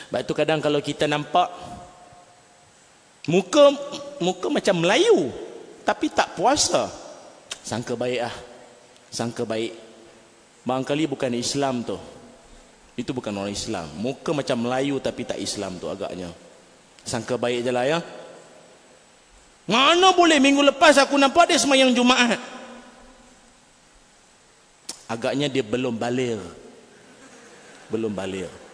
Sebab tu kadang kalau kita nampak muka muka macam Melayu tapi tak puasa. Sangka baik ah. Sangka baik. Barangkali bukan Islam tu. Itu bukan orang Islam. Muka macam Melayu tapi tak Islam tu agaknya. Sangka baik je lah ya. Mana boleh minggu lepas aku nampak dia semayang Jumaat. Agaknya dia belum balik. Belum balik.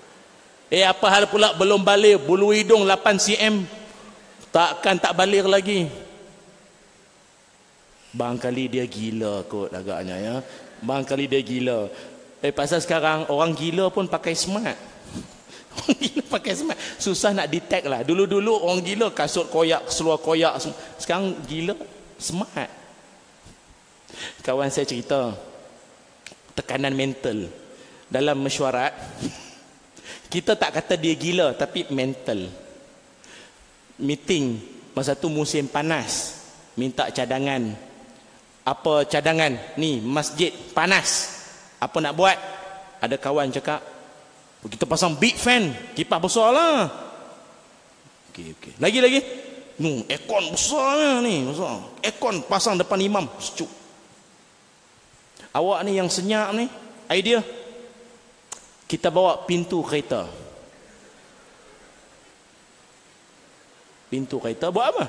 Eh apa hal pula belum balik bulu hidung 8 cm takkan tak balik lagi. Bangkali dia gila kot agaknya ya. Bangkali dia gila. Eh pasal sekarang orang gila pun pakai smart. Orang gila pakai smart. Susah nak detect lah. Dulu-dulu orang gila kasut koyak, seluar koyak. Sekarang gila smart. Kawan saya cerita. Tekanan mental. Dalam mesyuarat. Kita tak kata dia gila tapi mental. Meeting masa tu musim panas. Minta cadangan. Apa cadangan? Ni masjid panas. Apa nak buat? Ada kawan cakap Kita pasang big fan, kipas besar lah. Okey, okey. Lagi lagi. Nu, aircon besar ni, besar. Aircon pasang depan imam, sejuk. Awak ni yang senyap ni, idea. Kita bawa pintu kereta. Pintu kereta buat apa?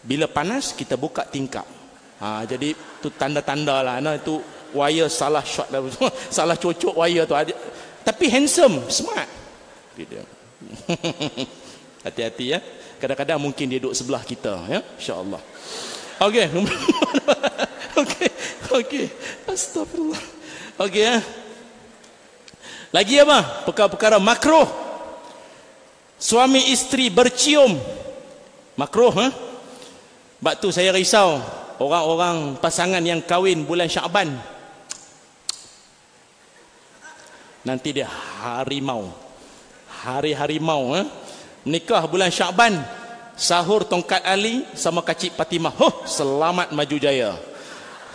Bila panas kita buka tingkap. Ha, jadi tu tanda-tanda lah. Nah, itu wire salah shot lah. salah cocok wire tu. Tapi handsome, smart. Gitu. Hati-hati ya. Kadang-kadang mungkin dia duduk sebelah kita ya. Insya-Allah. Okey. Okey. Okey. Astagfirullah. Okey ya. Lagi apa? Perkara-perkara makruh. Suami isteri bercium. Makruh ha? Sebab tu saya risau orang-orang pasangan yang kahwin bulan Syaban nanti dia harimau hari harimau eh? nikah bulan Syaban sahur tongkat Ali sama kacik Fatimah huh, selamat maju jaya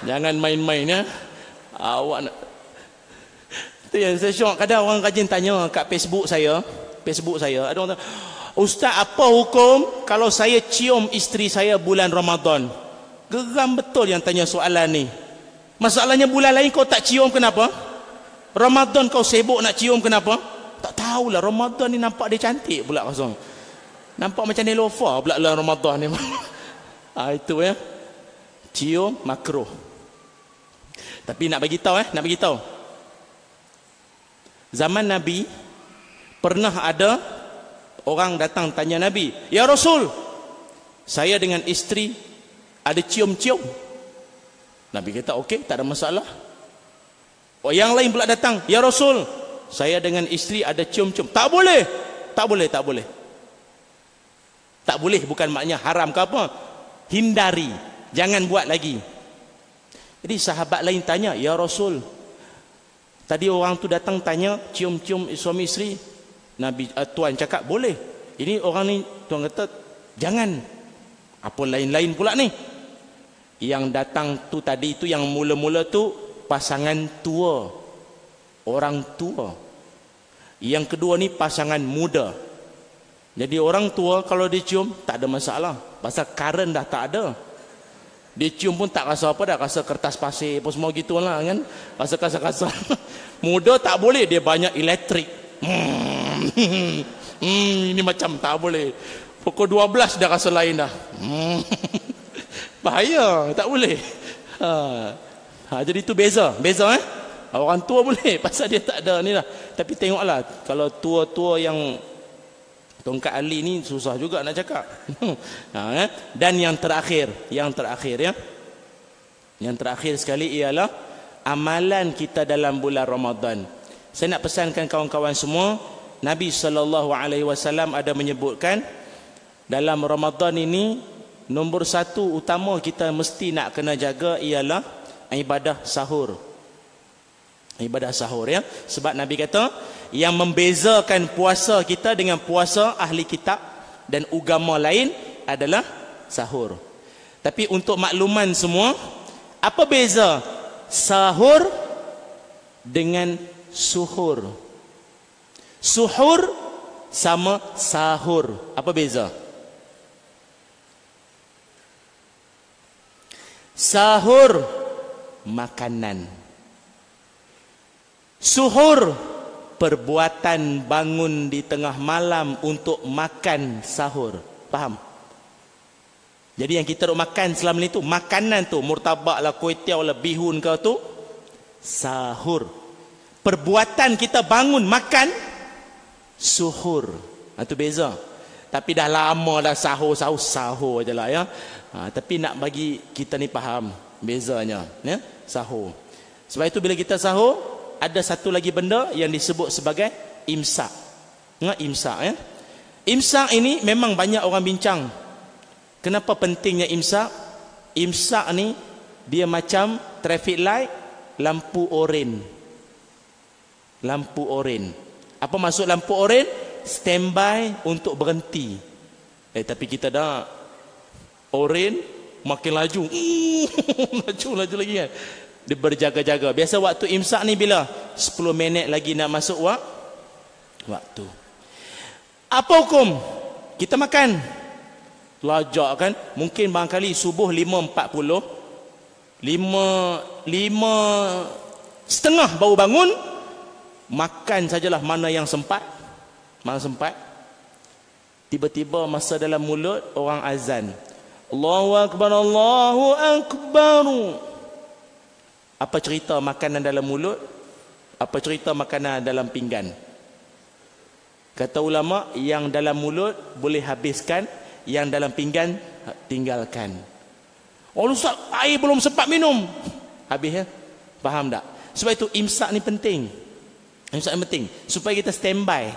jangan main-main ya awak nak tu yang saya syok kadang orang rajin tanya kat Facebook saya Facebook saya ada orang tanya Ustaz apa hukum kalau saya cium isteri saya bulan Ramadan geram betul yang tanya soalan ni masalahnya bulan lain kau tak cium kenapa Ramadan kau sibuk nak cium kenapa? Tak tahulah Ramadan ni nampak dia cantik pula kosong. Nampak macam Nelofa pula dalam Ramadan ni. ha, itu ya. Cium makruh. Tapi nak bagi tahu eh, nak bagi tahu. Zaman Nabi pernah ada orang datang tanya Nabi, "Ya Rasul, saya dengan isteri ada cium-cium." Nabi kata, "Okey, tak ada masalah." Oh, yang lain pula datang, "Ya Rasul, saya dengan isteri ada cium-cium." Tak boleh. Tak boleh, tak boleh. Tak boleh bukan maknanya haram ke apa? Hindari, jangan buat lagi. Jadi sahabat lain tanya, "Ya Rasul, tadi orang tu datang tanya cium-cium suami isteri." Nabi uh, tuan cakap, "Boleh." Ini orang ni tuan kata, "Jangan." Apa lain-lain pula ni? Yang datang tu tadi itu yang mula-mula tu pasangan tua orang tua yang kedua ni pasangan muda jadi orang tua kalau dicium tak ada masalah pasal karen dah tak ada dicium pun tak rasa apa dah rasa kertas pasir apa semua gitulah kan rasa kasar-kasar muda tak boleh dia banyak elektrik hmm. hmm, ini macam tak boleh pukul 12 dah rasa lain dah hmm. bahaya tak boleh ha. Ha, jadi itu beza, beza eh. Orang tua boleh pasal dia tak ada ni lah. Tapi tengoklah kalau tua-tua yang tongkat Ali ni susah juga nak cakap. ha, eh? Dan yang terakhir, yang terakhir ya. Yang terakhir sekali ialah amalan kita dalam bulan Ramadan. Saya nak pesankan kawan-kawan semua, Nabi sallallahu alaihi wasallam ada menyebutkan dalam Ramadan ini nombor satu utama kita mesti nak kena jaga ialah ibadah sahur. Ibadah sahur ya. Sebab Nabi kata yang membezakan puasa kita dengan puasa ahli kitab dan agama lain adalah sahur. Tapi untuk makluman semua, apa beza sahur dengan suhur? Suhur sama sahur. Apa beza? Sahur makanan. Suhur perbuatan bangun di tengah malam untuk makan sahur. Faham? Jadi yang kita nak makan selama itu makanan tu murtabak lah, kuih lah, bihun ke tu sahur. Perbuatan kita bangun makan suhur. Itu ha, beza. Tapi dah lama dah sahur, sahur, sahur je lah ya. Ha, tapi nak bagi kita ni faham bezanya ya sahur sebab itu bila kita sahur ada satu lagi benda yang disebut sebagai imsak. Ingat imsak ya? Imsak ini memang banyak orang bincang. Kenapa pentingnya imsak? Imsak ni dia macam traffic light lampu oren. Lampu oren. Apa maksud lampu oren? Standby untuk berhenti. Eh tapi kita dah oren makin laju. Laju laju lagi kan dia berjaga-jaga biasa waktu imsak ni bila 10 minit lagi nak masuk wak waktu. Apa hukum? Kita makan. Lajak kan? Mungkin barangkali subuh 5.40. 5 5 setengah baru bangun. Makan sajalah mana yang sempat. Mana sempat. Tiba-tiba masa dalam mulut orang azan. Allahu Akbar, Allahu Akbar. Apa cerita makanan dalam mulut? Apa cerita makanan dalam pinggan? Kata ulama, yang dalam mulut boleh habiskan, yang dalam pinggan tinggalkan. Oh Ustaz, air belum sempat minum. Habis ya? Faham tak? Sebab itu imsak ni penting. Imsak ni penting. Supaya kita standby.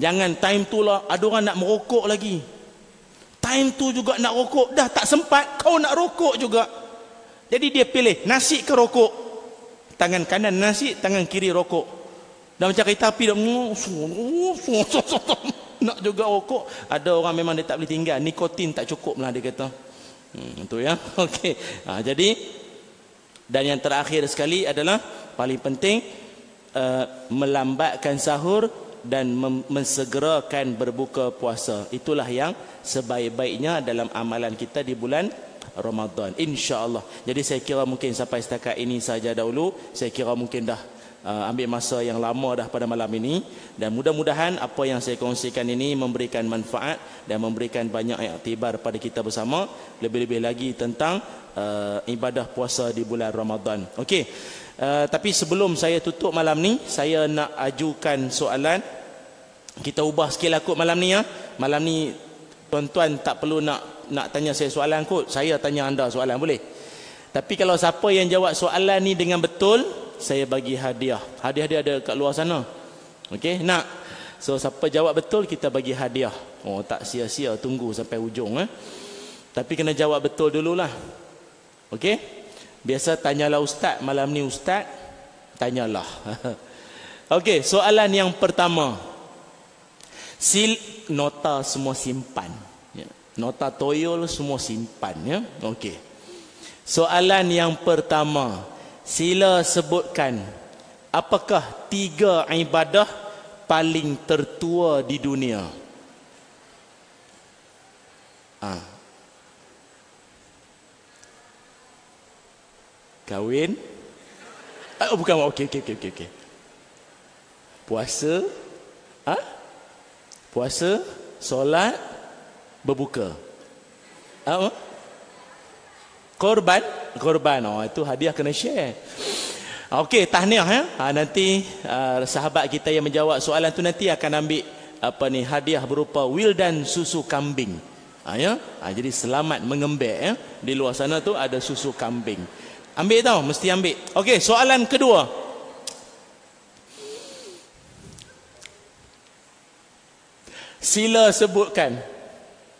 Jangan time tu lah, ada orang nak merokok lagi. Time tu juga nak rokok. Dah tak sempat, kau nak rokok juga. Jadi dia pilih nasi ke rokok. Tangan kanan nasi, tangan kiri rokok. Dan macam kereta api nak juga rokok. Ada orang memang dia tak boleh tinggal. Nikotin tak cukup lah dia kata. Hmm, itu ya. Okey. Ha, jadi dan yang terakhir sekali adalah paling penting uh, melambatkan sahur dan mensegerakan berbuka puasa. Itulah yang sebaik-baiknya dalam amalan kita di bulan Ramadan insya-Allah. Jadi saya kira mungkin sampai setakat ini saja dahulu. Saya kira mungkin dah uh, ambil masa yang lama dah pada malam ini dan mudah-mudahan apa yang saya kongsikan ini memberikan manfaat dan memberikan banyak iktibar pada kita bersama lebih-lebih lagi tentang uh, ibadah puasa di bulan Ramadan. Okey. Uh, tapi sebelum saya tutup malam ni, saya nak ajukan soalan. Kita ubah sikit kot malam ni ya. Malam ni tuan-tuan tak perlu nak nak tanya saya soalan kot, saya tanya anda soalan boleh? Tapi kalau siapa yang jawab soalan ni dengan betul, saya bagi hadiah. Hadiah dia ada kat luar sana. Okey, nak. So siapa jawab betul kita bagi hadiah. Oh, tak sia-sia tunggu sampai ujung eh. Tapi kena jawab betul dululah. Okey? Biasa tanyalah ustaz, malam ni ustaz tanyalah. Okey, soalan yang pertama. Sil nota semua simpan. Nota toyol semua simpan ya. Okey. Soalan yang pertama, sila sebutkan apakah tiga ibadah paling tertua di dunia? Ah. Kawin? Oh bukan okey okey okey okey. Puasa? Ah? Puasa, solat, berbuka. Apa? Korban, korban. Oh, itu hadiah kena share. Okey, tahniah ya. Ha, nanti uh, sahabat kita yang menjawab soalan tu nanti akan ambil apa ni hadiah berupa wildan susu kambing. Ha, ya? ha, jadi selamat mengembek ya. Di luar sana tu ada susu kambing. Ambil tau, mesti ambil. Okey, soalan kedua. Sila sebutkan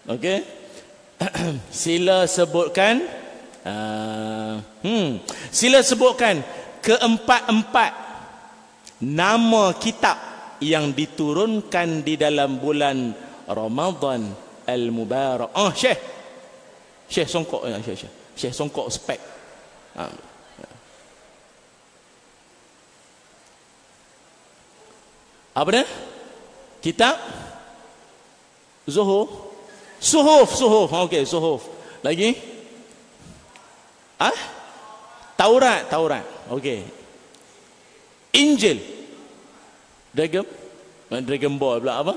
Okey. sila sebutkan uh, hmm sila sebutkan keempat-empat nama kitab yang diturunkan di dalam bulan Ramadan al-Mubarak. Oh, Syekh. Syekh songkok ya, Syekh, Syekh. Syekh songkok spek. Ha. Apa dia? Kitab Zuhur Suhuf, suhuf. Okey, suhuf. Lagi? Ah? Taurat, Taurat. Okey. Injil. Dragon? Dragon Ball pula apa?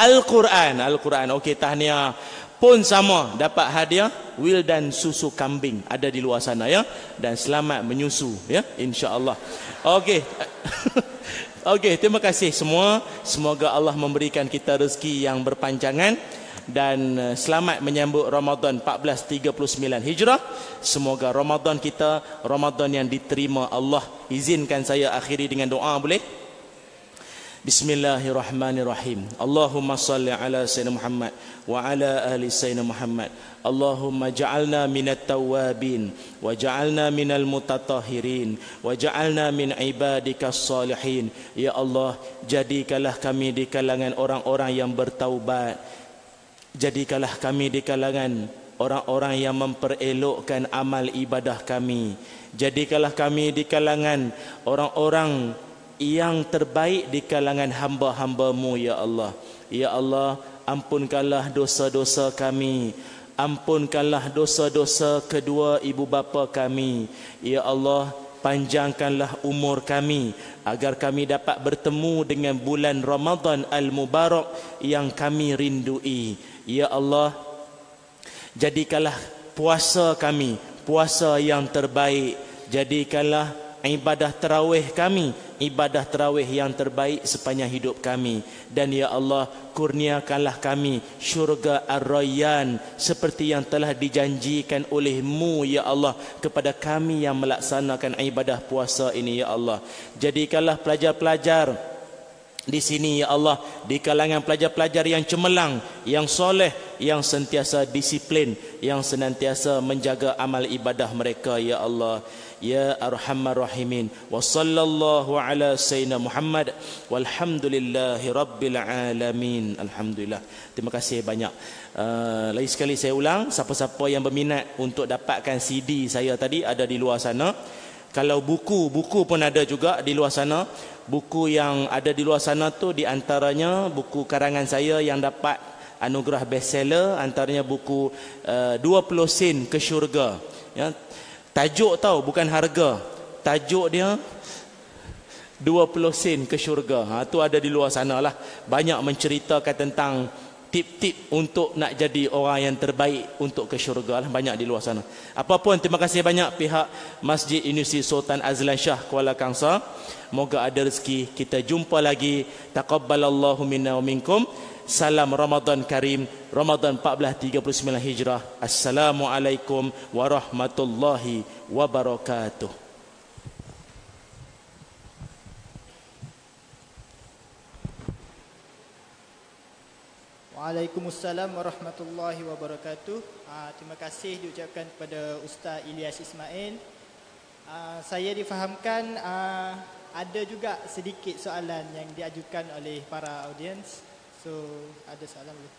Al-Quran, Al-Quran. Okey, tahniah. Pun sama dapat hadiah wil dan susu kambing ada di luar sana ya dan selamat menyusu ya insya-Allah. Okey. Okey, terima kasih semua. Semoga Allah memberikan kita rezeki yang berpanjangan dan eh, selamat menyambut Ramadan 1439 Hijrah. Semoga Ramadan kita Ramadan yang diterima Allah. Izinkan saya akhiri dengan doa boleh? Bismillahirrahmanirrahim. Allahumma salli ala sayyidina Muhammad wa ala ahli sayyidina Muhammad. Allahumma ja'alna minat tawabin wa ja'alna minal mutatahhirin wa ja'alna min ibadikas salihin. Ya Allah, jadikanlah kami di kalangan orang-orang yang bertaubat Jadikanlah kami di kalangan orang-orang yang memperelokkan amal ibadah kami. Jadikanlah kami di kalangan orang-orang yang terbaik di kalangan hamba-hambamu ya Allah. Ya Allah, ampunkanlah dosa-dosa kami. Ampunkanlah dosa-dosa kedua ibu bapa kami. Ya Allah, panjangkanlah umur kami agar kami dapat bertemu dengan bulan Ramadan al-Mubarak yang kami rindui. Ya Allah, jadikanlah puasa kami puasa yang terbaik. Jadikanlah ibadah terawih kami ibadah terawih yang terbaik sepanjang hidup kami. Dan ya Allah kurniakanlah kami syurga ar-rayyan seperti yang telah dijanjikan olehmu ya Allah kepada kami yang melaksanakan ibadah puasa ini ya Allah. Jadikanlah pelajar-pelajar di sini ya Allah di kalangan pelajar-pelajar yang cemerlang yang soleh yang sentiasa disiplin yang senantiasa menjaga amal ibadah mereka ya Allah ya arhamar rahimin wa sallallahu ala sayyidina Muhammad walhamdulillahi rabbil alamin. Alhamdulillah. Terima kasih banyak. Uh, lagi sekali saya ulang siapa-siapa yang berminat untuk dapatkan CD saya tadi ada di luar sana. Kalau buku buku pun ada juga di luar sana. Buku yang ada di luar sana tu di antaranya buku karangan saya yang dapat anugerah bestseller antaranya buku uh, 20 sen ke syurga. Ya Tajuk tahu bukan harga. Tajuk dia 20 sen ke syurga. Ha tu ada di luar sana lah. Banyak menceritakan tentang tip-tip untuk nak jadi orang yang terbaik untuk ke syurga lah. Banyak di luar sana. Apapun terima kasih banyak pihak Masjid Universiti Sultan Azlan Shah Kuala Kangsar. Moga ada rezeki kita jumpa lagi. Taqabbalallahu minna wa minkum. Salam Ramadan Karim Ramadan 1439 Hijrah. Assalamualaikum warahmatullahi wabarakatuh. Waalaikumsalam warahmatullahi wabarakatuh. Uh, Terima kasih diucapkan kepada Ustaz Ilyas Ismail. Uh, Saya difahamkan uh, ada juga sedikit soalan yang diajukan oleh para audiens So ada soalan boleh?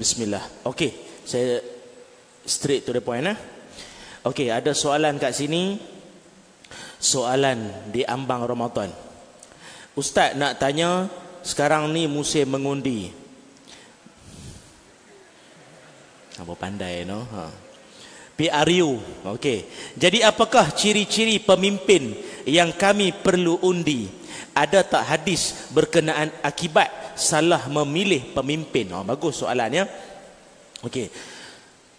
Bismillah. Okey saya straight to the point eh. Okey, ada soalan kat sini. Soalan di ambang Ramadan. Ustaz nak tanya, sekarang ni musim mengundi. Apa pandai no? Ha. PRU. Okey. Jadi apakah ciri-ciri pemimpin yang kami perlu undi? Ada tak hadis berkenaan akibat salah memilih pemimpin? Oh, bagus soalannya. Okey.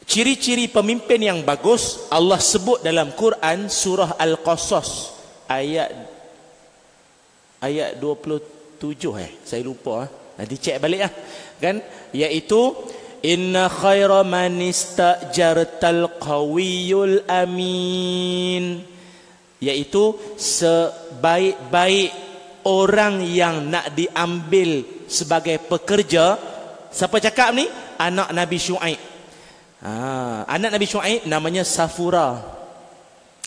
Ciri-ciri pemimpin yang bagus Allah sebut dalam Quran surah Al-Qasas ayat ayat 27 eh. Saya lupa eh. nanti cek balik ah. Kan? Iaitu inna khaira man istajartal qawiyul amin. Iaitu sebaik-baik orang yang nak diambil sebagai pekerja siapa cakap ni anak Nabi Shu'aib. Ha, anak Nabi Shu'aib namanya Safura.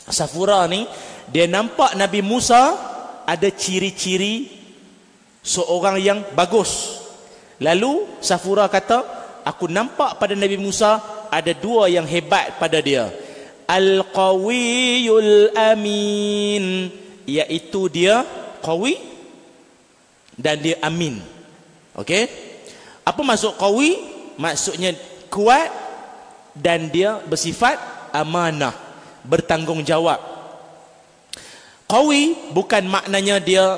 Safura ni dia nampak Nabi Musa ada ciri-ciri seorang yang bagus. Lalu Safura kata, aku nampak pada Nabi Musa ada dua yang hebat pada dia. Al-Qawiyul Amin. Iaitu dia Qawi dan dia Amin. Okey? Apa maksud Qawi? Maksudnya kuat dan dia bersifat amanah bertanggungjawab. Qawi bukan maknanya dia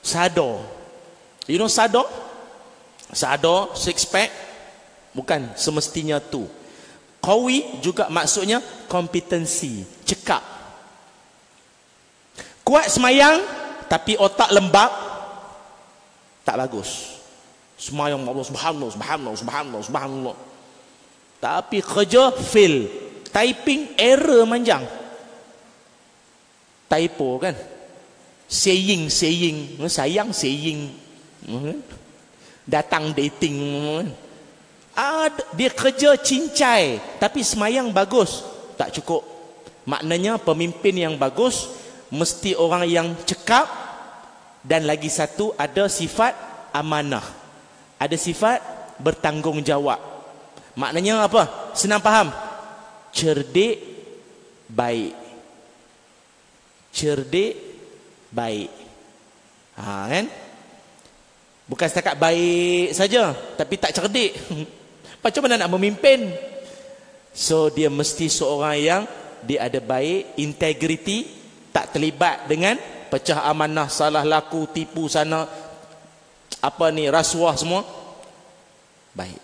sado you know sado sado six pack bukan semestinya tu. Qawi juga maksudnya kompetensi cekap. Kuat semayang tapi otak lembab tak bagus Semayang Allah subhanallah, subhanallah, subhanallah, subhanallah. Tapi kerja fail. Typing error manjang. Typo kan? Saying, saying. Sayang, saying. Hmm. Datang dating. Ada, dia kerja cincai. Tapi semayang bagus. Tak cukup. Maknanya pemimpin yang bagus. Mesti orang yang cekap. Dan lagi satu ada sifat amanah. Ada sifat bertanggungjawab. Maknanya apa? Senang faham. Cerdik baik. Cerdik baik. Ha kan? Bukan setakat baik saja tapi tak cerdik. Macam mana nak memimpin? So dia mesti seorang yang dia ada baik, integriti, tak terlibat dengan pecah amanah, salah laku, tipu sana apa ni rasuah semua. Baik.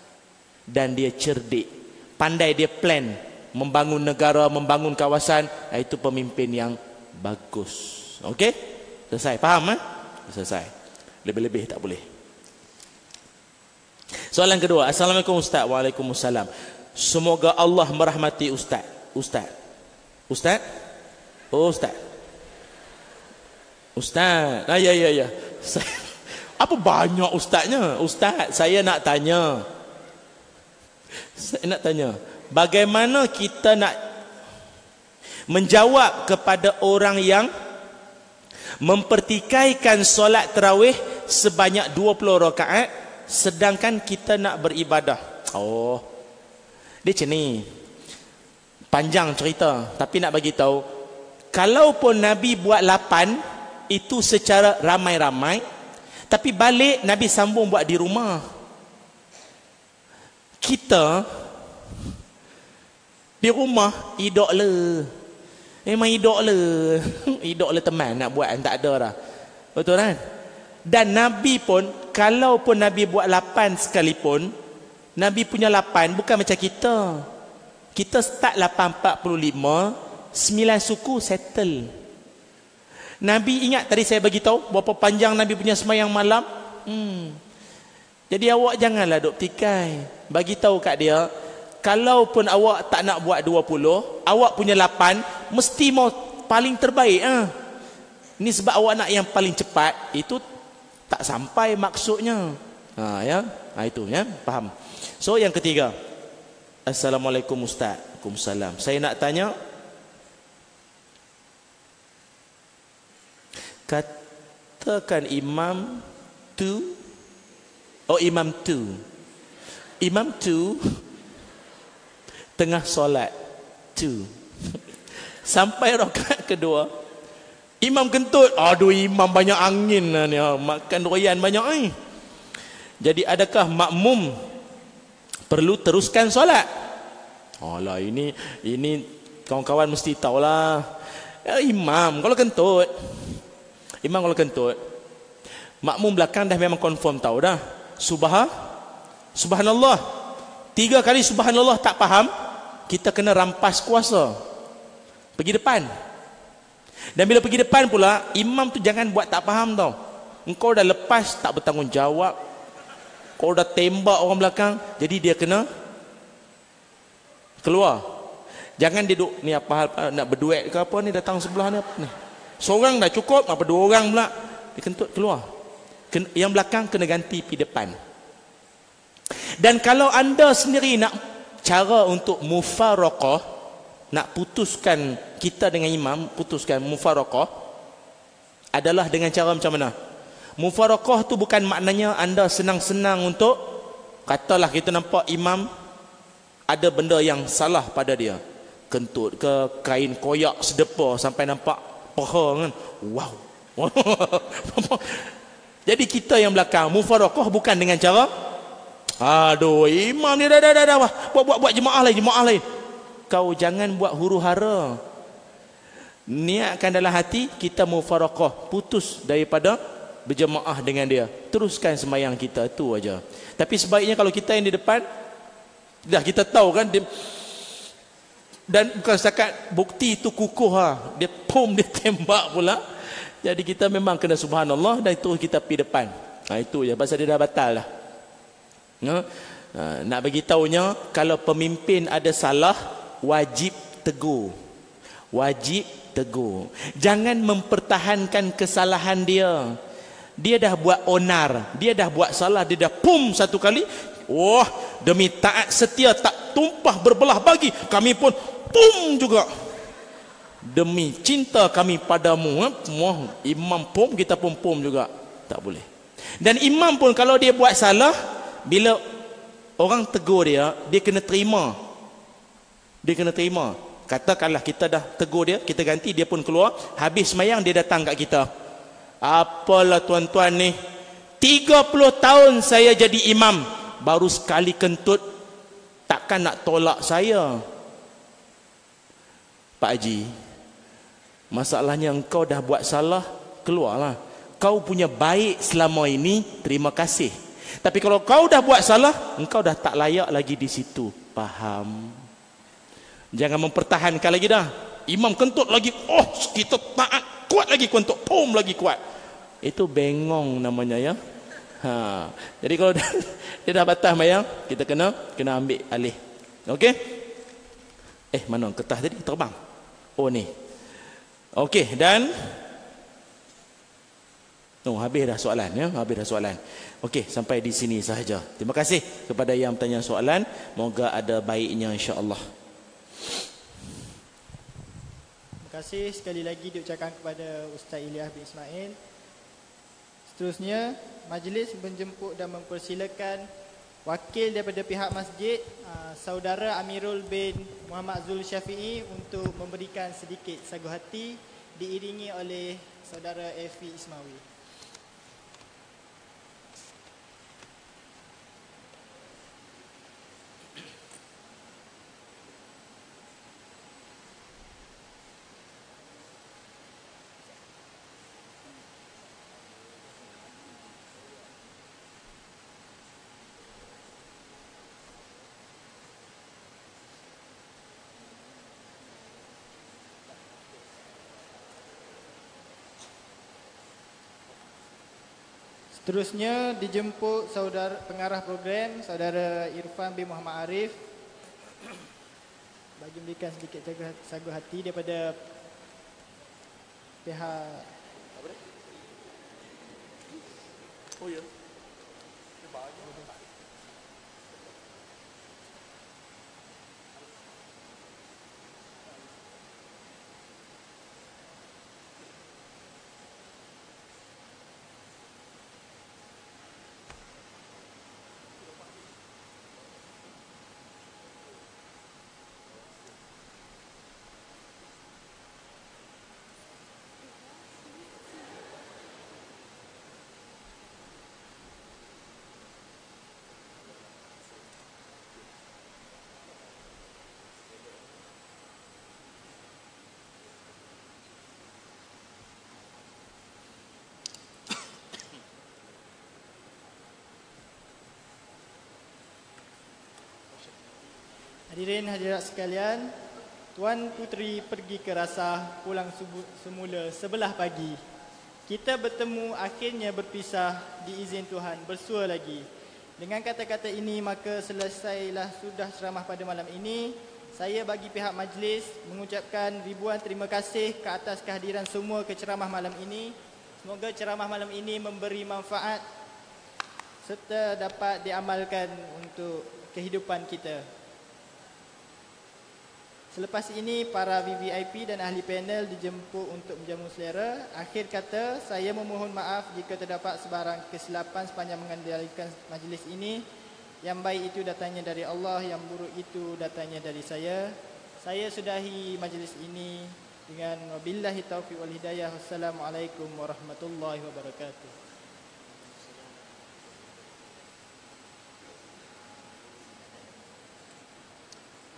Dan dia cerdik. Pandai dia plan membangun negara, membangun kawasan, itu pemimpin yang bagus. Okey? Selesai. Faham eh? Selesai. Lebih-lebih tak boleh. Soalan kedua. Assalamualaikum Ustaz. Waalaikumsalam. Semoga Allah merahmati Ustaz. Ustaz. Ustaz? Oh Ustaz. Ustaz. Ah, ya, ya, ya. Apa banyak Ustaznya? Ustaz, saya nak tanya. Saya nak tanya. Bagaimana kita nak menjawab kepada orang yang mempertikaikan solat terawih sebanyak 20 rakaat sedangkan kita nak beribadah. Oh. Dia macam ni. Panjang cerita tapi nak bagi tahu kalaupun Nabi buat lapan itu secara ramai-ramai tapi balik Nabi sambung buat di rumah. Kita di rumah idok le. Memang idok le. idok le teman nak buat tak ada dah. Betul kan? Dan Nabi pun, kalaupun Nabi buat lapan sekalipun, Nabi punya lapan bukan macam kita. Kita start lapan empat puluh lima, sembilan suku settle. Nabi ingat tadi saya bagi tahu berapa panjang Nabi punya semayang malam? Hmm. Jadi awak janganlah duk tikai. Bagi tahu kat dia, kalaupun awak tak nak buat dua puluh, awak punya lapan, mesti mau paling terbaik. Ah. Ini sebab awak nak yang paling cepat, itu tak sampai maksudnya. Ha ya. Ha itu ya, faham. So yang ketiga. Assalamualaikum ustaz. Waalaikumsalam. Saya nak tanya katakan imam tu oh imam tu imam tu tengah solat tu sampai rakaat kedua Imam kentut. Aduh imam banyak angin lah ni. Ah, makan royan banyak ni. Jadi adakah makmum perlu teruskan solat? Alah ini ini kawan-kawan mesti tahulah. Ya, imam kalau kentut. Imam kalau kentut. Makmum belakang dah memang confirm tahu dah. Subah Subhanallah. Tiga kali subhanallah tak faham. Kita kena rampas kuasa. Pergi depan. Dan bila pergi depan pula, imam tu jangan buat tak faham tau. Engkau dah lepas tak bertanggungjawab. Kau dah tembak orang belakang, jadi dia kena keluar. Jangan dia duduk ni apa hal nak berduet ke apa ni datang sebelah ni apa ni. Seorang dah cukup, apa dua orang pula dia kentut keluar. Yang belakang kena ganti pi depan. Dan kalau anda sendiri nak cara untuk mufaraqah nak putuskan kita dengan imam putuskan mufaraqah adalah dengan cara macam mana mufaraqah tu bukan maknanya anda senang-senang untuk katalah kita nampak imam ada benda yang salah pada dia kentut ke kain koyak sedepa sampai nampak paha kan wow. Jadi kita yang belakang mufaraqah bukan dengan cara aduh imam ni dah dah dah, dah. buat buat buat jemaah lain jemaah lain. Kau jangan buat huru hara. Niatkan dalam hati kita mufaraqah putus daripada berjemaah dengan dia. Teruskan sembahyang kita tu aja. Tapi sebaiknya kalau kita yang di depan dah kita tahu kan dia, dan bukan setakat bukti itu kukuh ha. dia pum dia tembak pula. Jadi kita memang kena subhanallah dan itu kita pergi depan. Ha, itu je. Pasal dia dah batal lah ha? Nak bagi tahunya kalau pemimpin ada salah wajib tegur. Wajib tegur. Jangan mempertahankan kesalahan dia. Dia dah buat onar dia dah buat salah dia dah pum satu kali wah demi taat setia tak tumpah berbelah bagi kami pun pum juga. Demi cinta kami padamu eh? Wah, imam pum kita pun pum juga. Tak boleh. Dan imam pun kalau dia buat salah bila orang tegur dia dia kena terima. Dia kena terima. Katakanlah kita dah tegur dia kita ganti dia pun keluar. Habis semayang dia datang kat kita. Apalah tuan-tuan ni? 30 tahun saya jadi imam Baru sekali kentut Takkan nak tolak saya. Pak Haji Masalahnya engkau dah buat salah Keluarlah. Kau punya baik selama ini Terima kasih. Tapi kalau kau dah buat salah Engkau dah tak layak lagi di situ. Faham? Jangan mempertahankan lagi dah. Imam kentut lagi Oh kita taat Kuat lagi kentut. Pum lagi kuat. Itu bengong namanya ya ha jadi kalau dia, dia dah batas mayang kita kena kena ambil alih okey eh mana kertas tadi terbang oh ni okey dan Oh, habis dah soalan ya, habis dah soalan. Okey, sampai di sini sahaja. Terima kasih kepada yang bertanya soalan. Moga ada baiknya insya-Allah. Terima kasih sekali lagi diucapkan kepada Ustaz Ilyas bin Ismail. Seterusnya, majlis menjemput dan mempersilakan wakil daripada pihak masjid, uh, saudara Amirul bin Muhammad Zul Syafi'i untuk memberikan sedikit sagu hati diiringi oleh saudara Efi Ismawi. Seterusnya dijemput saudara pengarah program saudara Irfan bin Muhammad Arif bagi memberikan sedikit sagu hati daripada pihak Oh ya. Hadirin hadirat sekalian, Tuan Putri pergi ke rasah pulang semula sebelah pagi. Kita bertemu akhirnya berpisah diizin Tuhan bersua lagi. Dengan kata-kata ini maka selesailah sudah ceramah pada malam ini. Saya bagi pihak majlis mengucapkan ribuan terima kasih ke atas kehadiran semua ke ceramah malam ini. Semoga ceramah malam ini memberi manfaat serta dapat diamalkan untuk kehidupan kita. Selepas ini para VVIP dan ahli panel dijemput untuk menjamu selera. Akhir kata, saya memohon maaf jika terdapat sebarang kesilapan sepanjang mengendalikan majlis ini. Yang baik itu datangnya dari Allah, yang buruk itu datangnya dari saya. Saya sudahi majlis ini dengan wabillahi taufiq wal hidayah. Wassalamualaikum warahmatullahi wabarakatuh.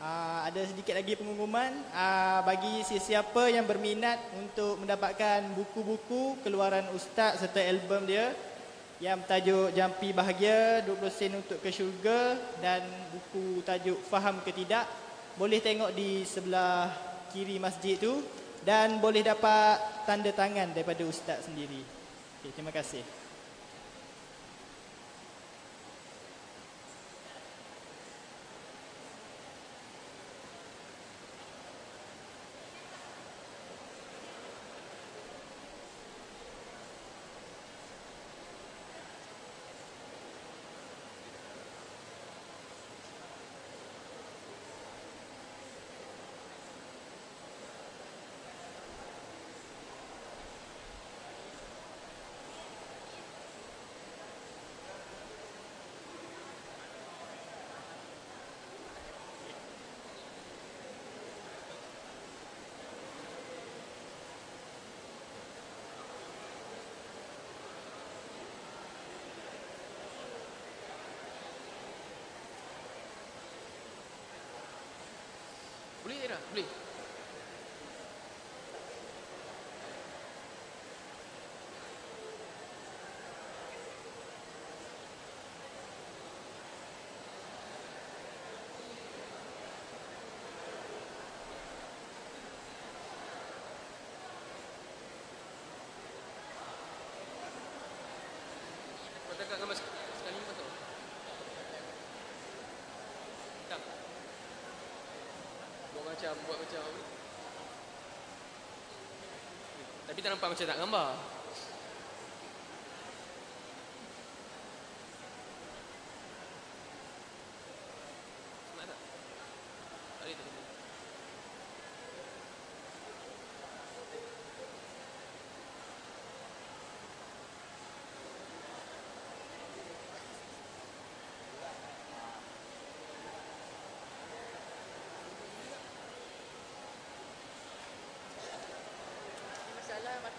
Uh, ada sedikit lagi pengumuman uh, bagi sesiapa yang berminat untuk mendapatkan buku-buku keluaran ustaz serta album dia yang tajuk Jampi Bahagia 20 sen untuk ke syurga dan buku tajuk Faham ke tidak boleh tengok di sebelah kiri masjid tu dan boleh dapat tanda tangan daripada ustaz sendiri. Okay, terima kasih. buat macam? Tapi tak nampak macam tak gambar.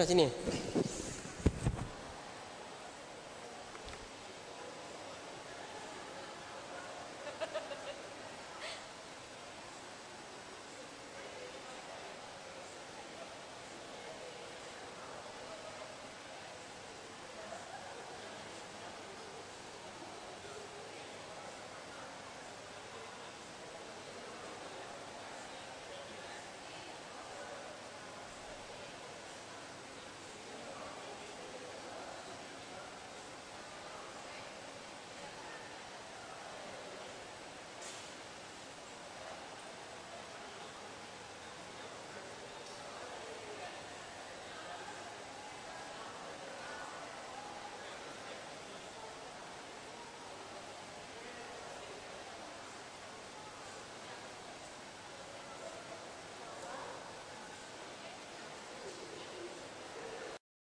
小经理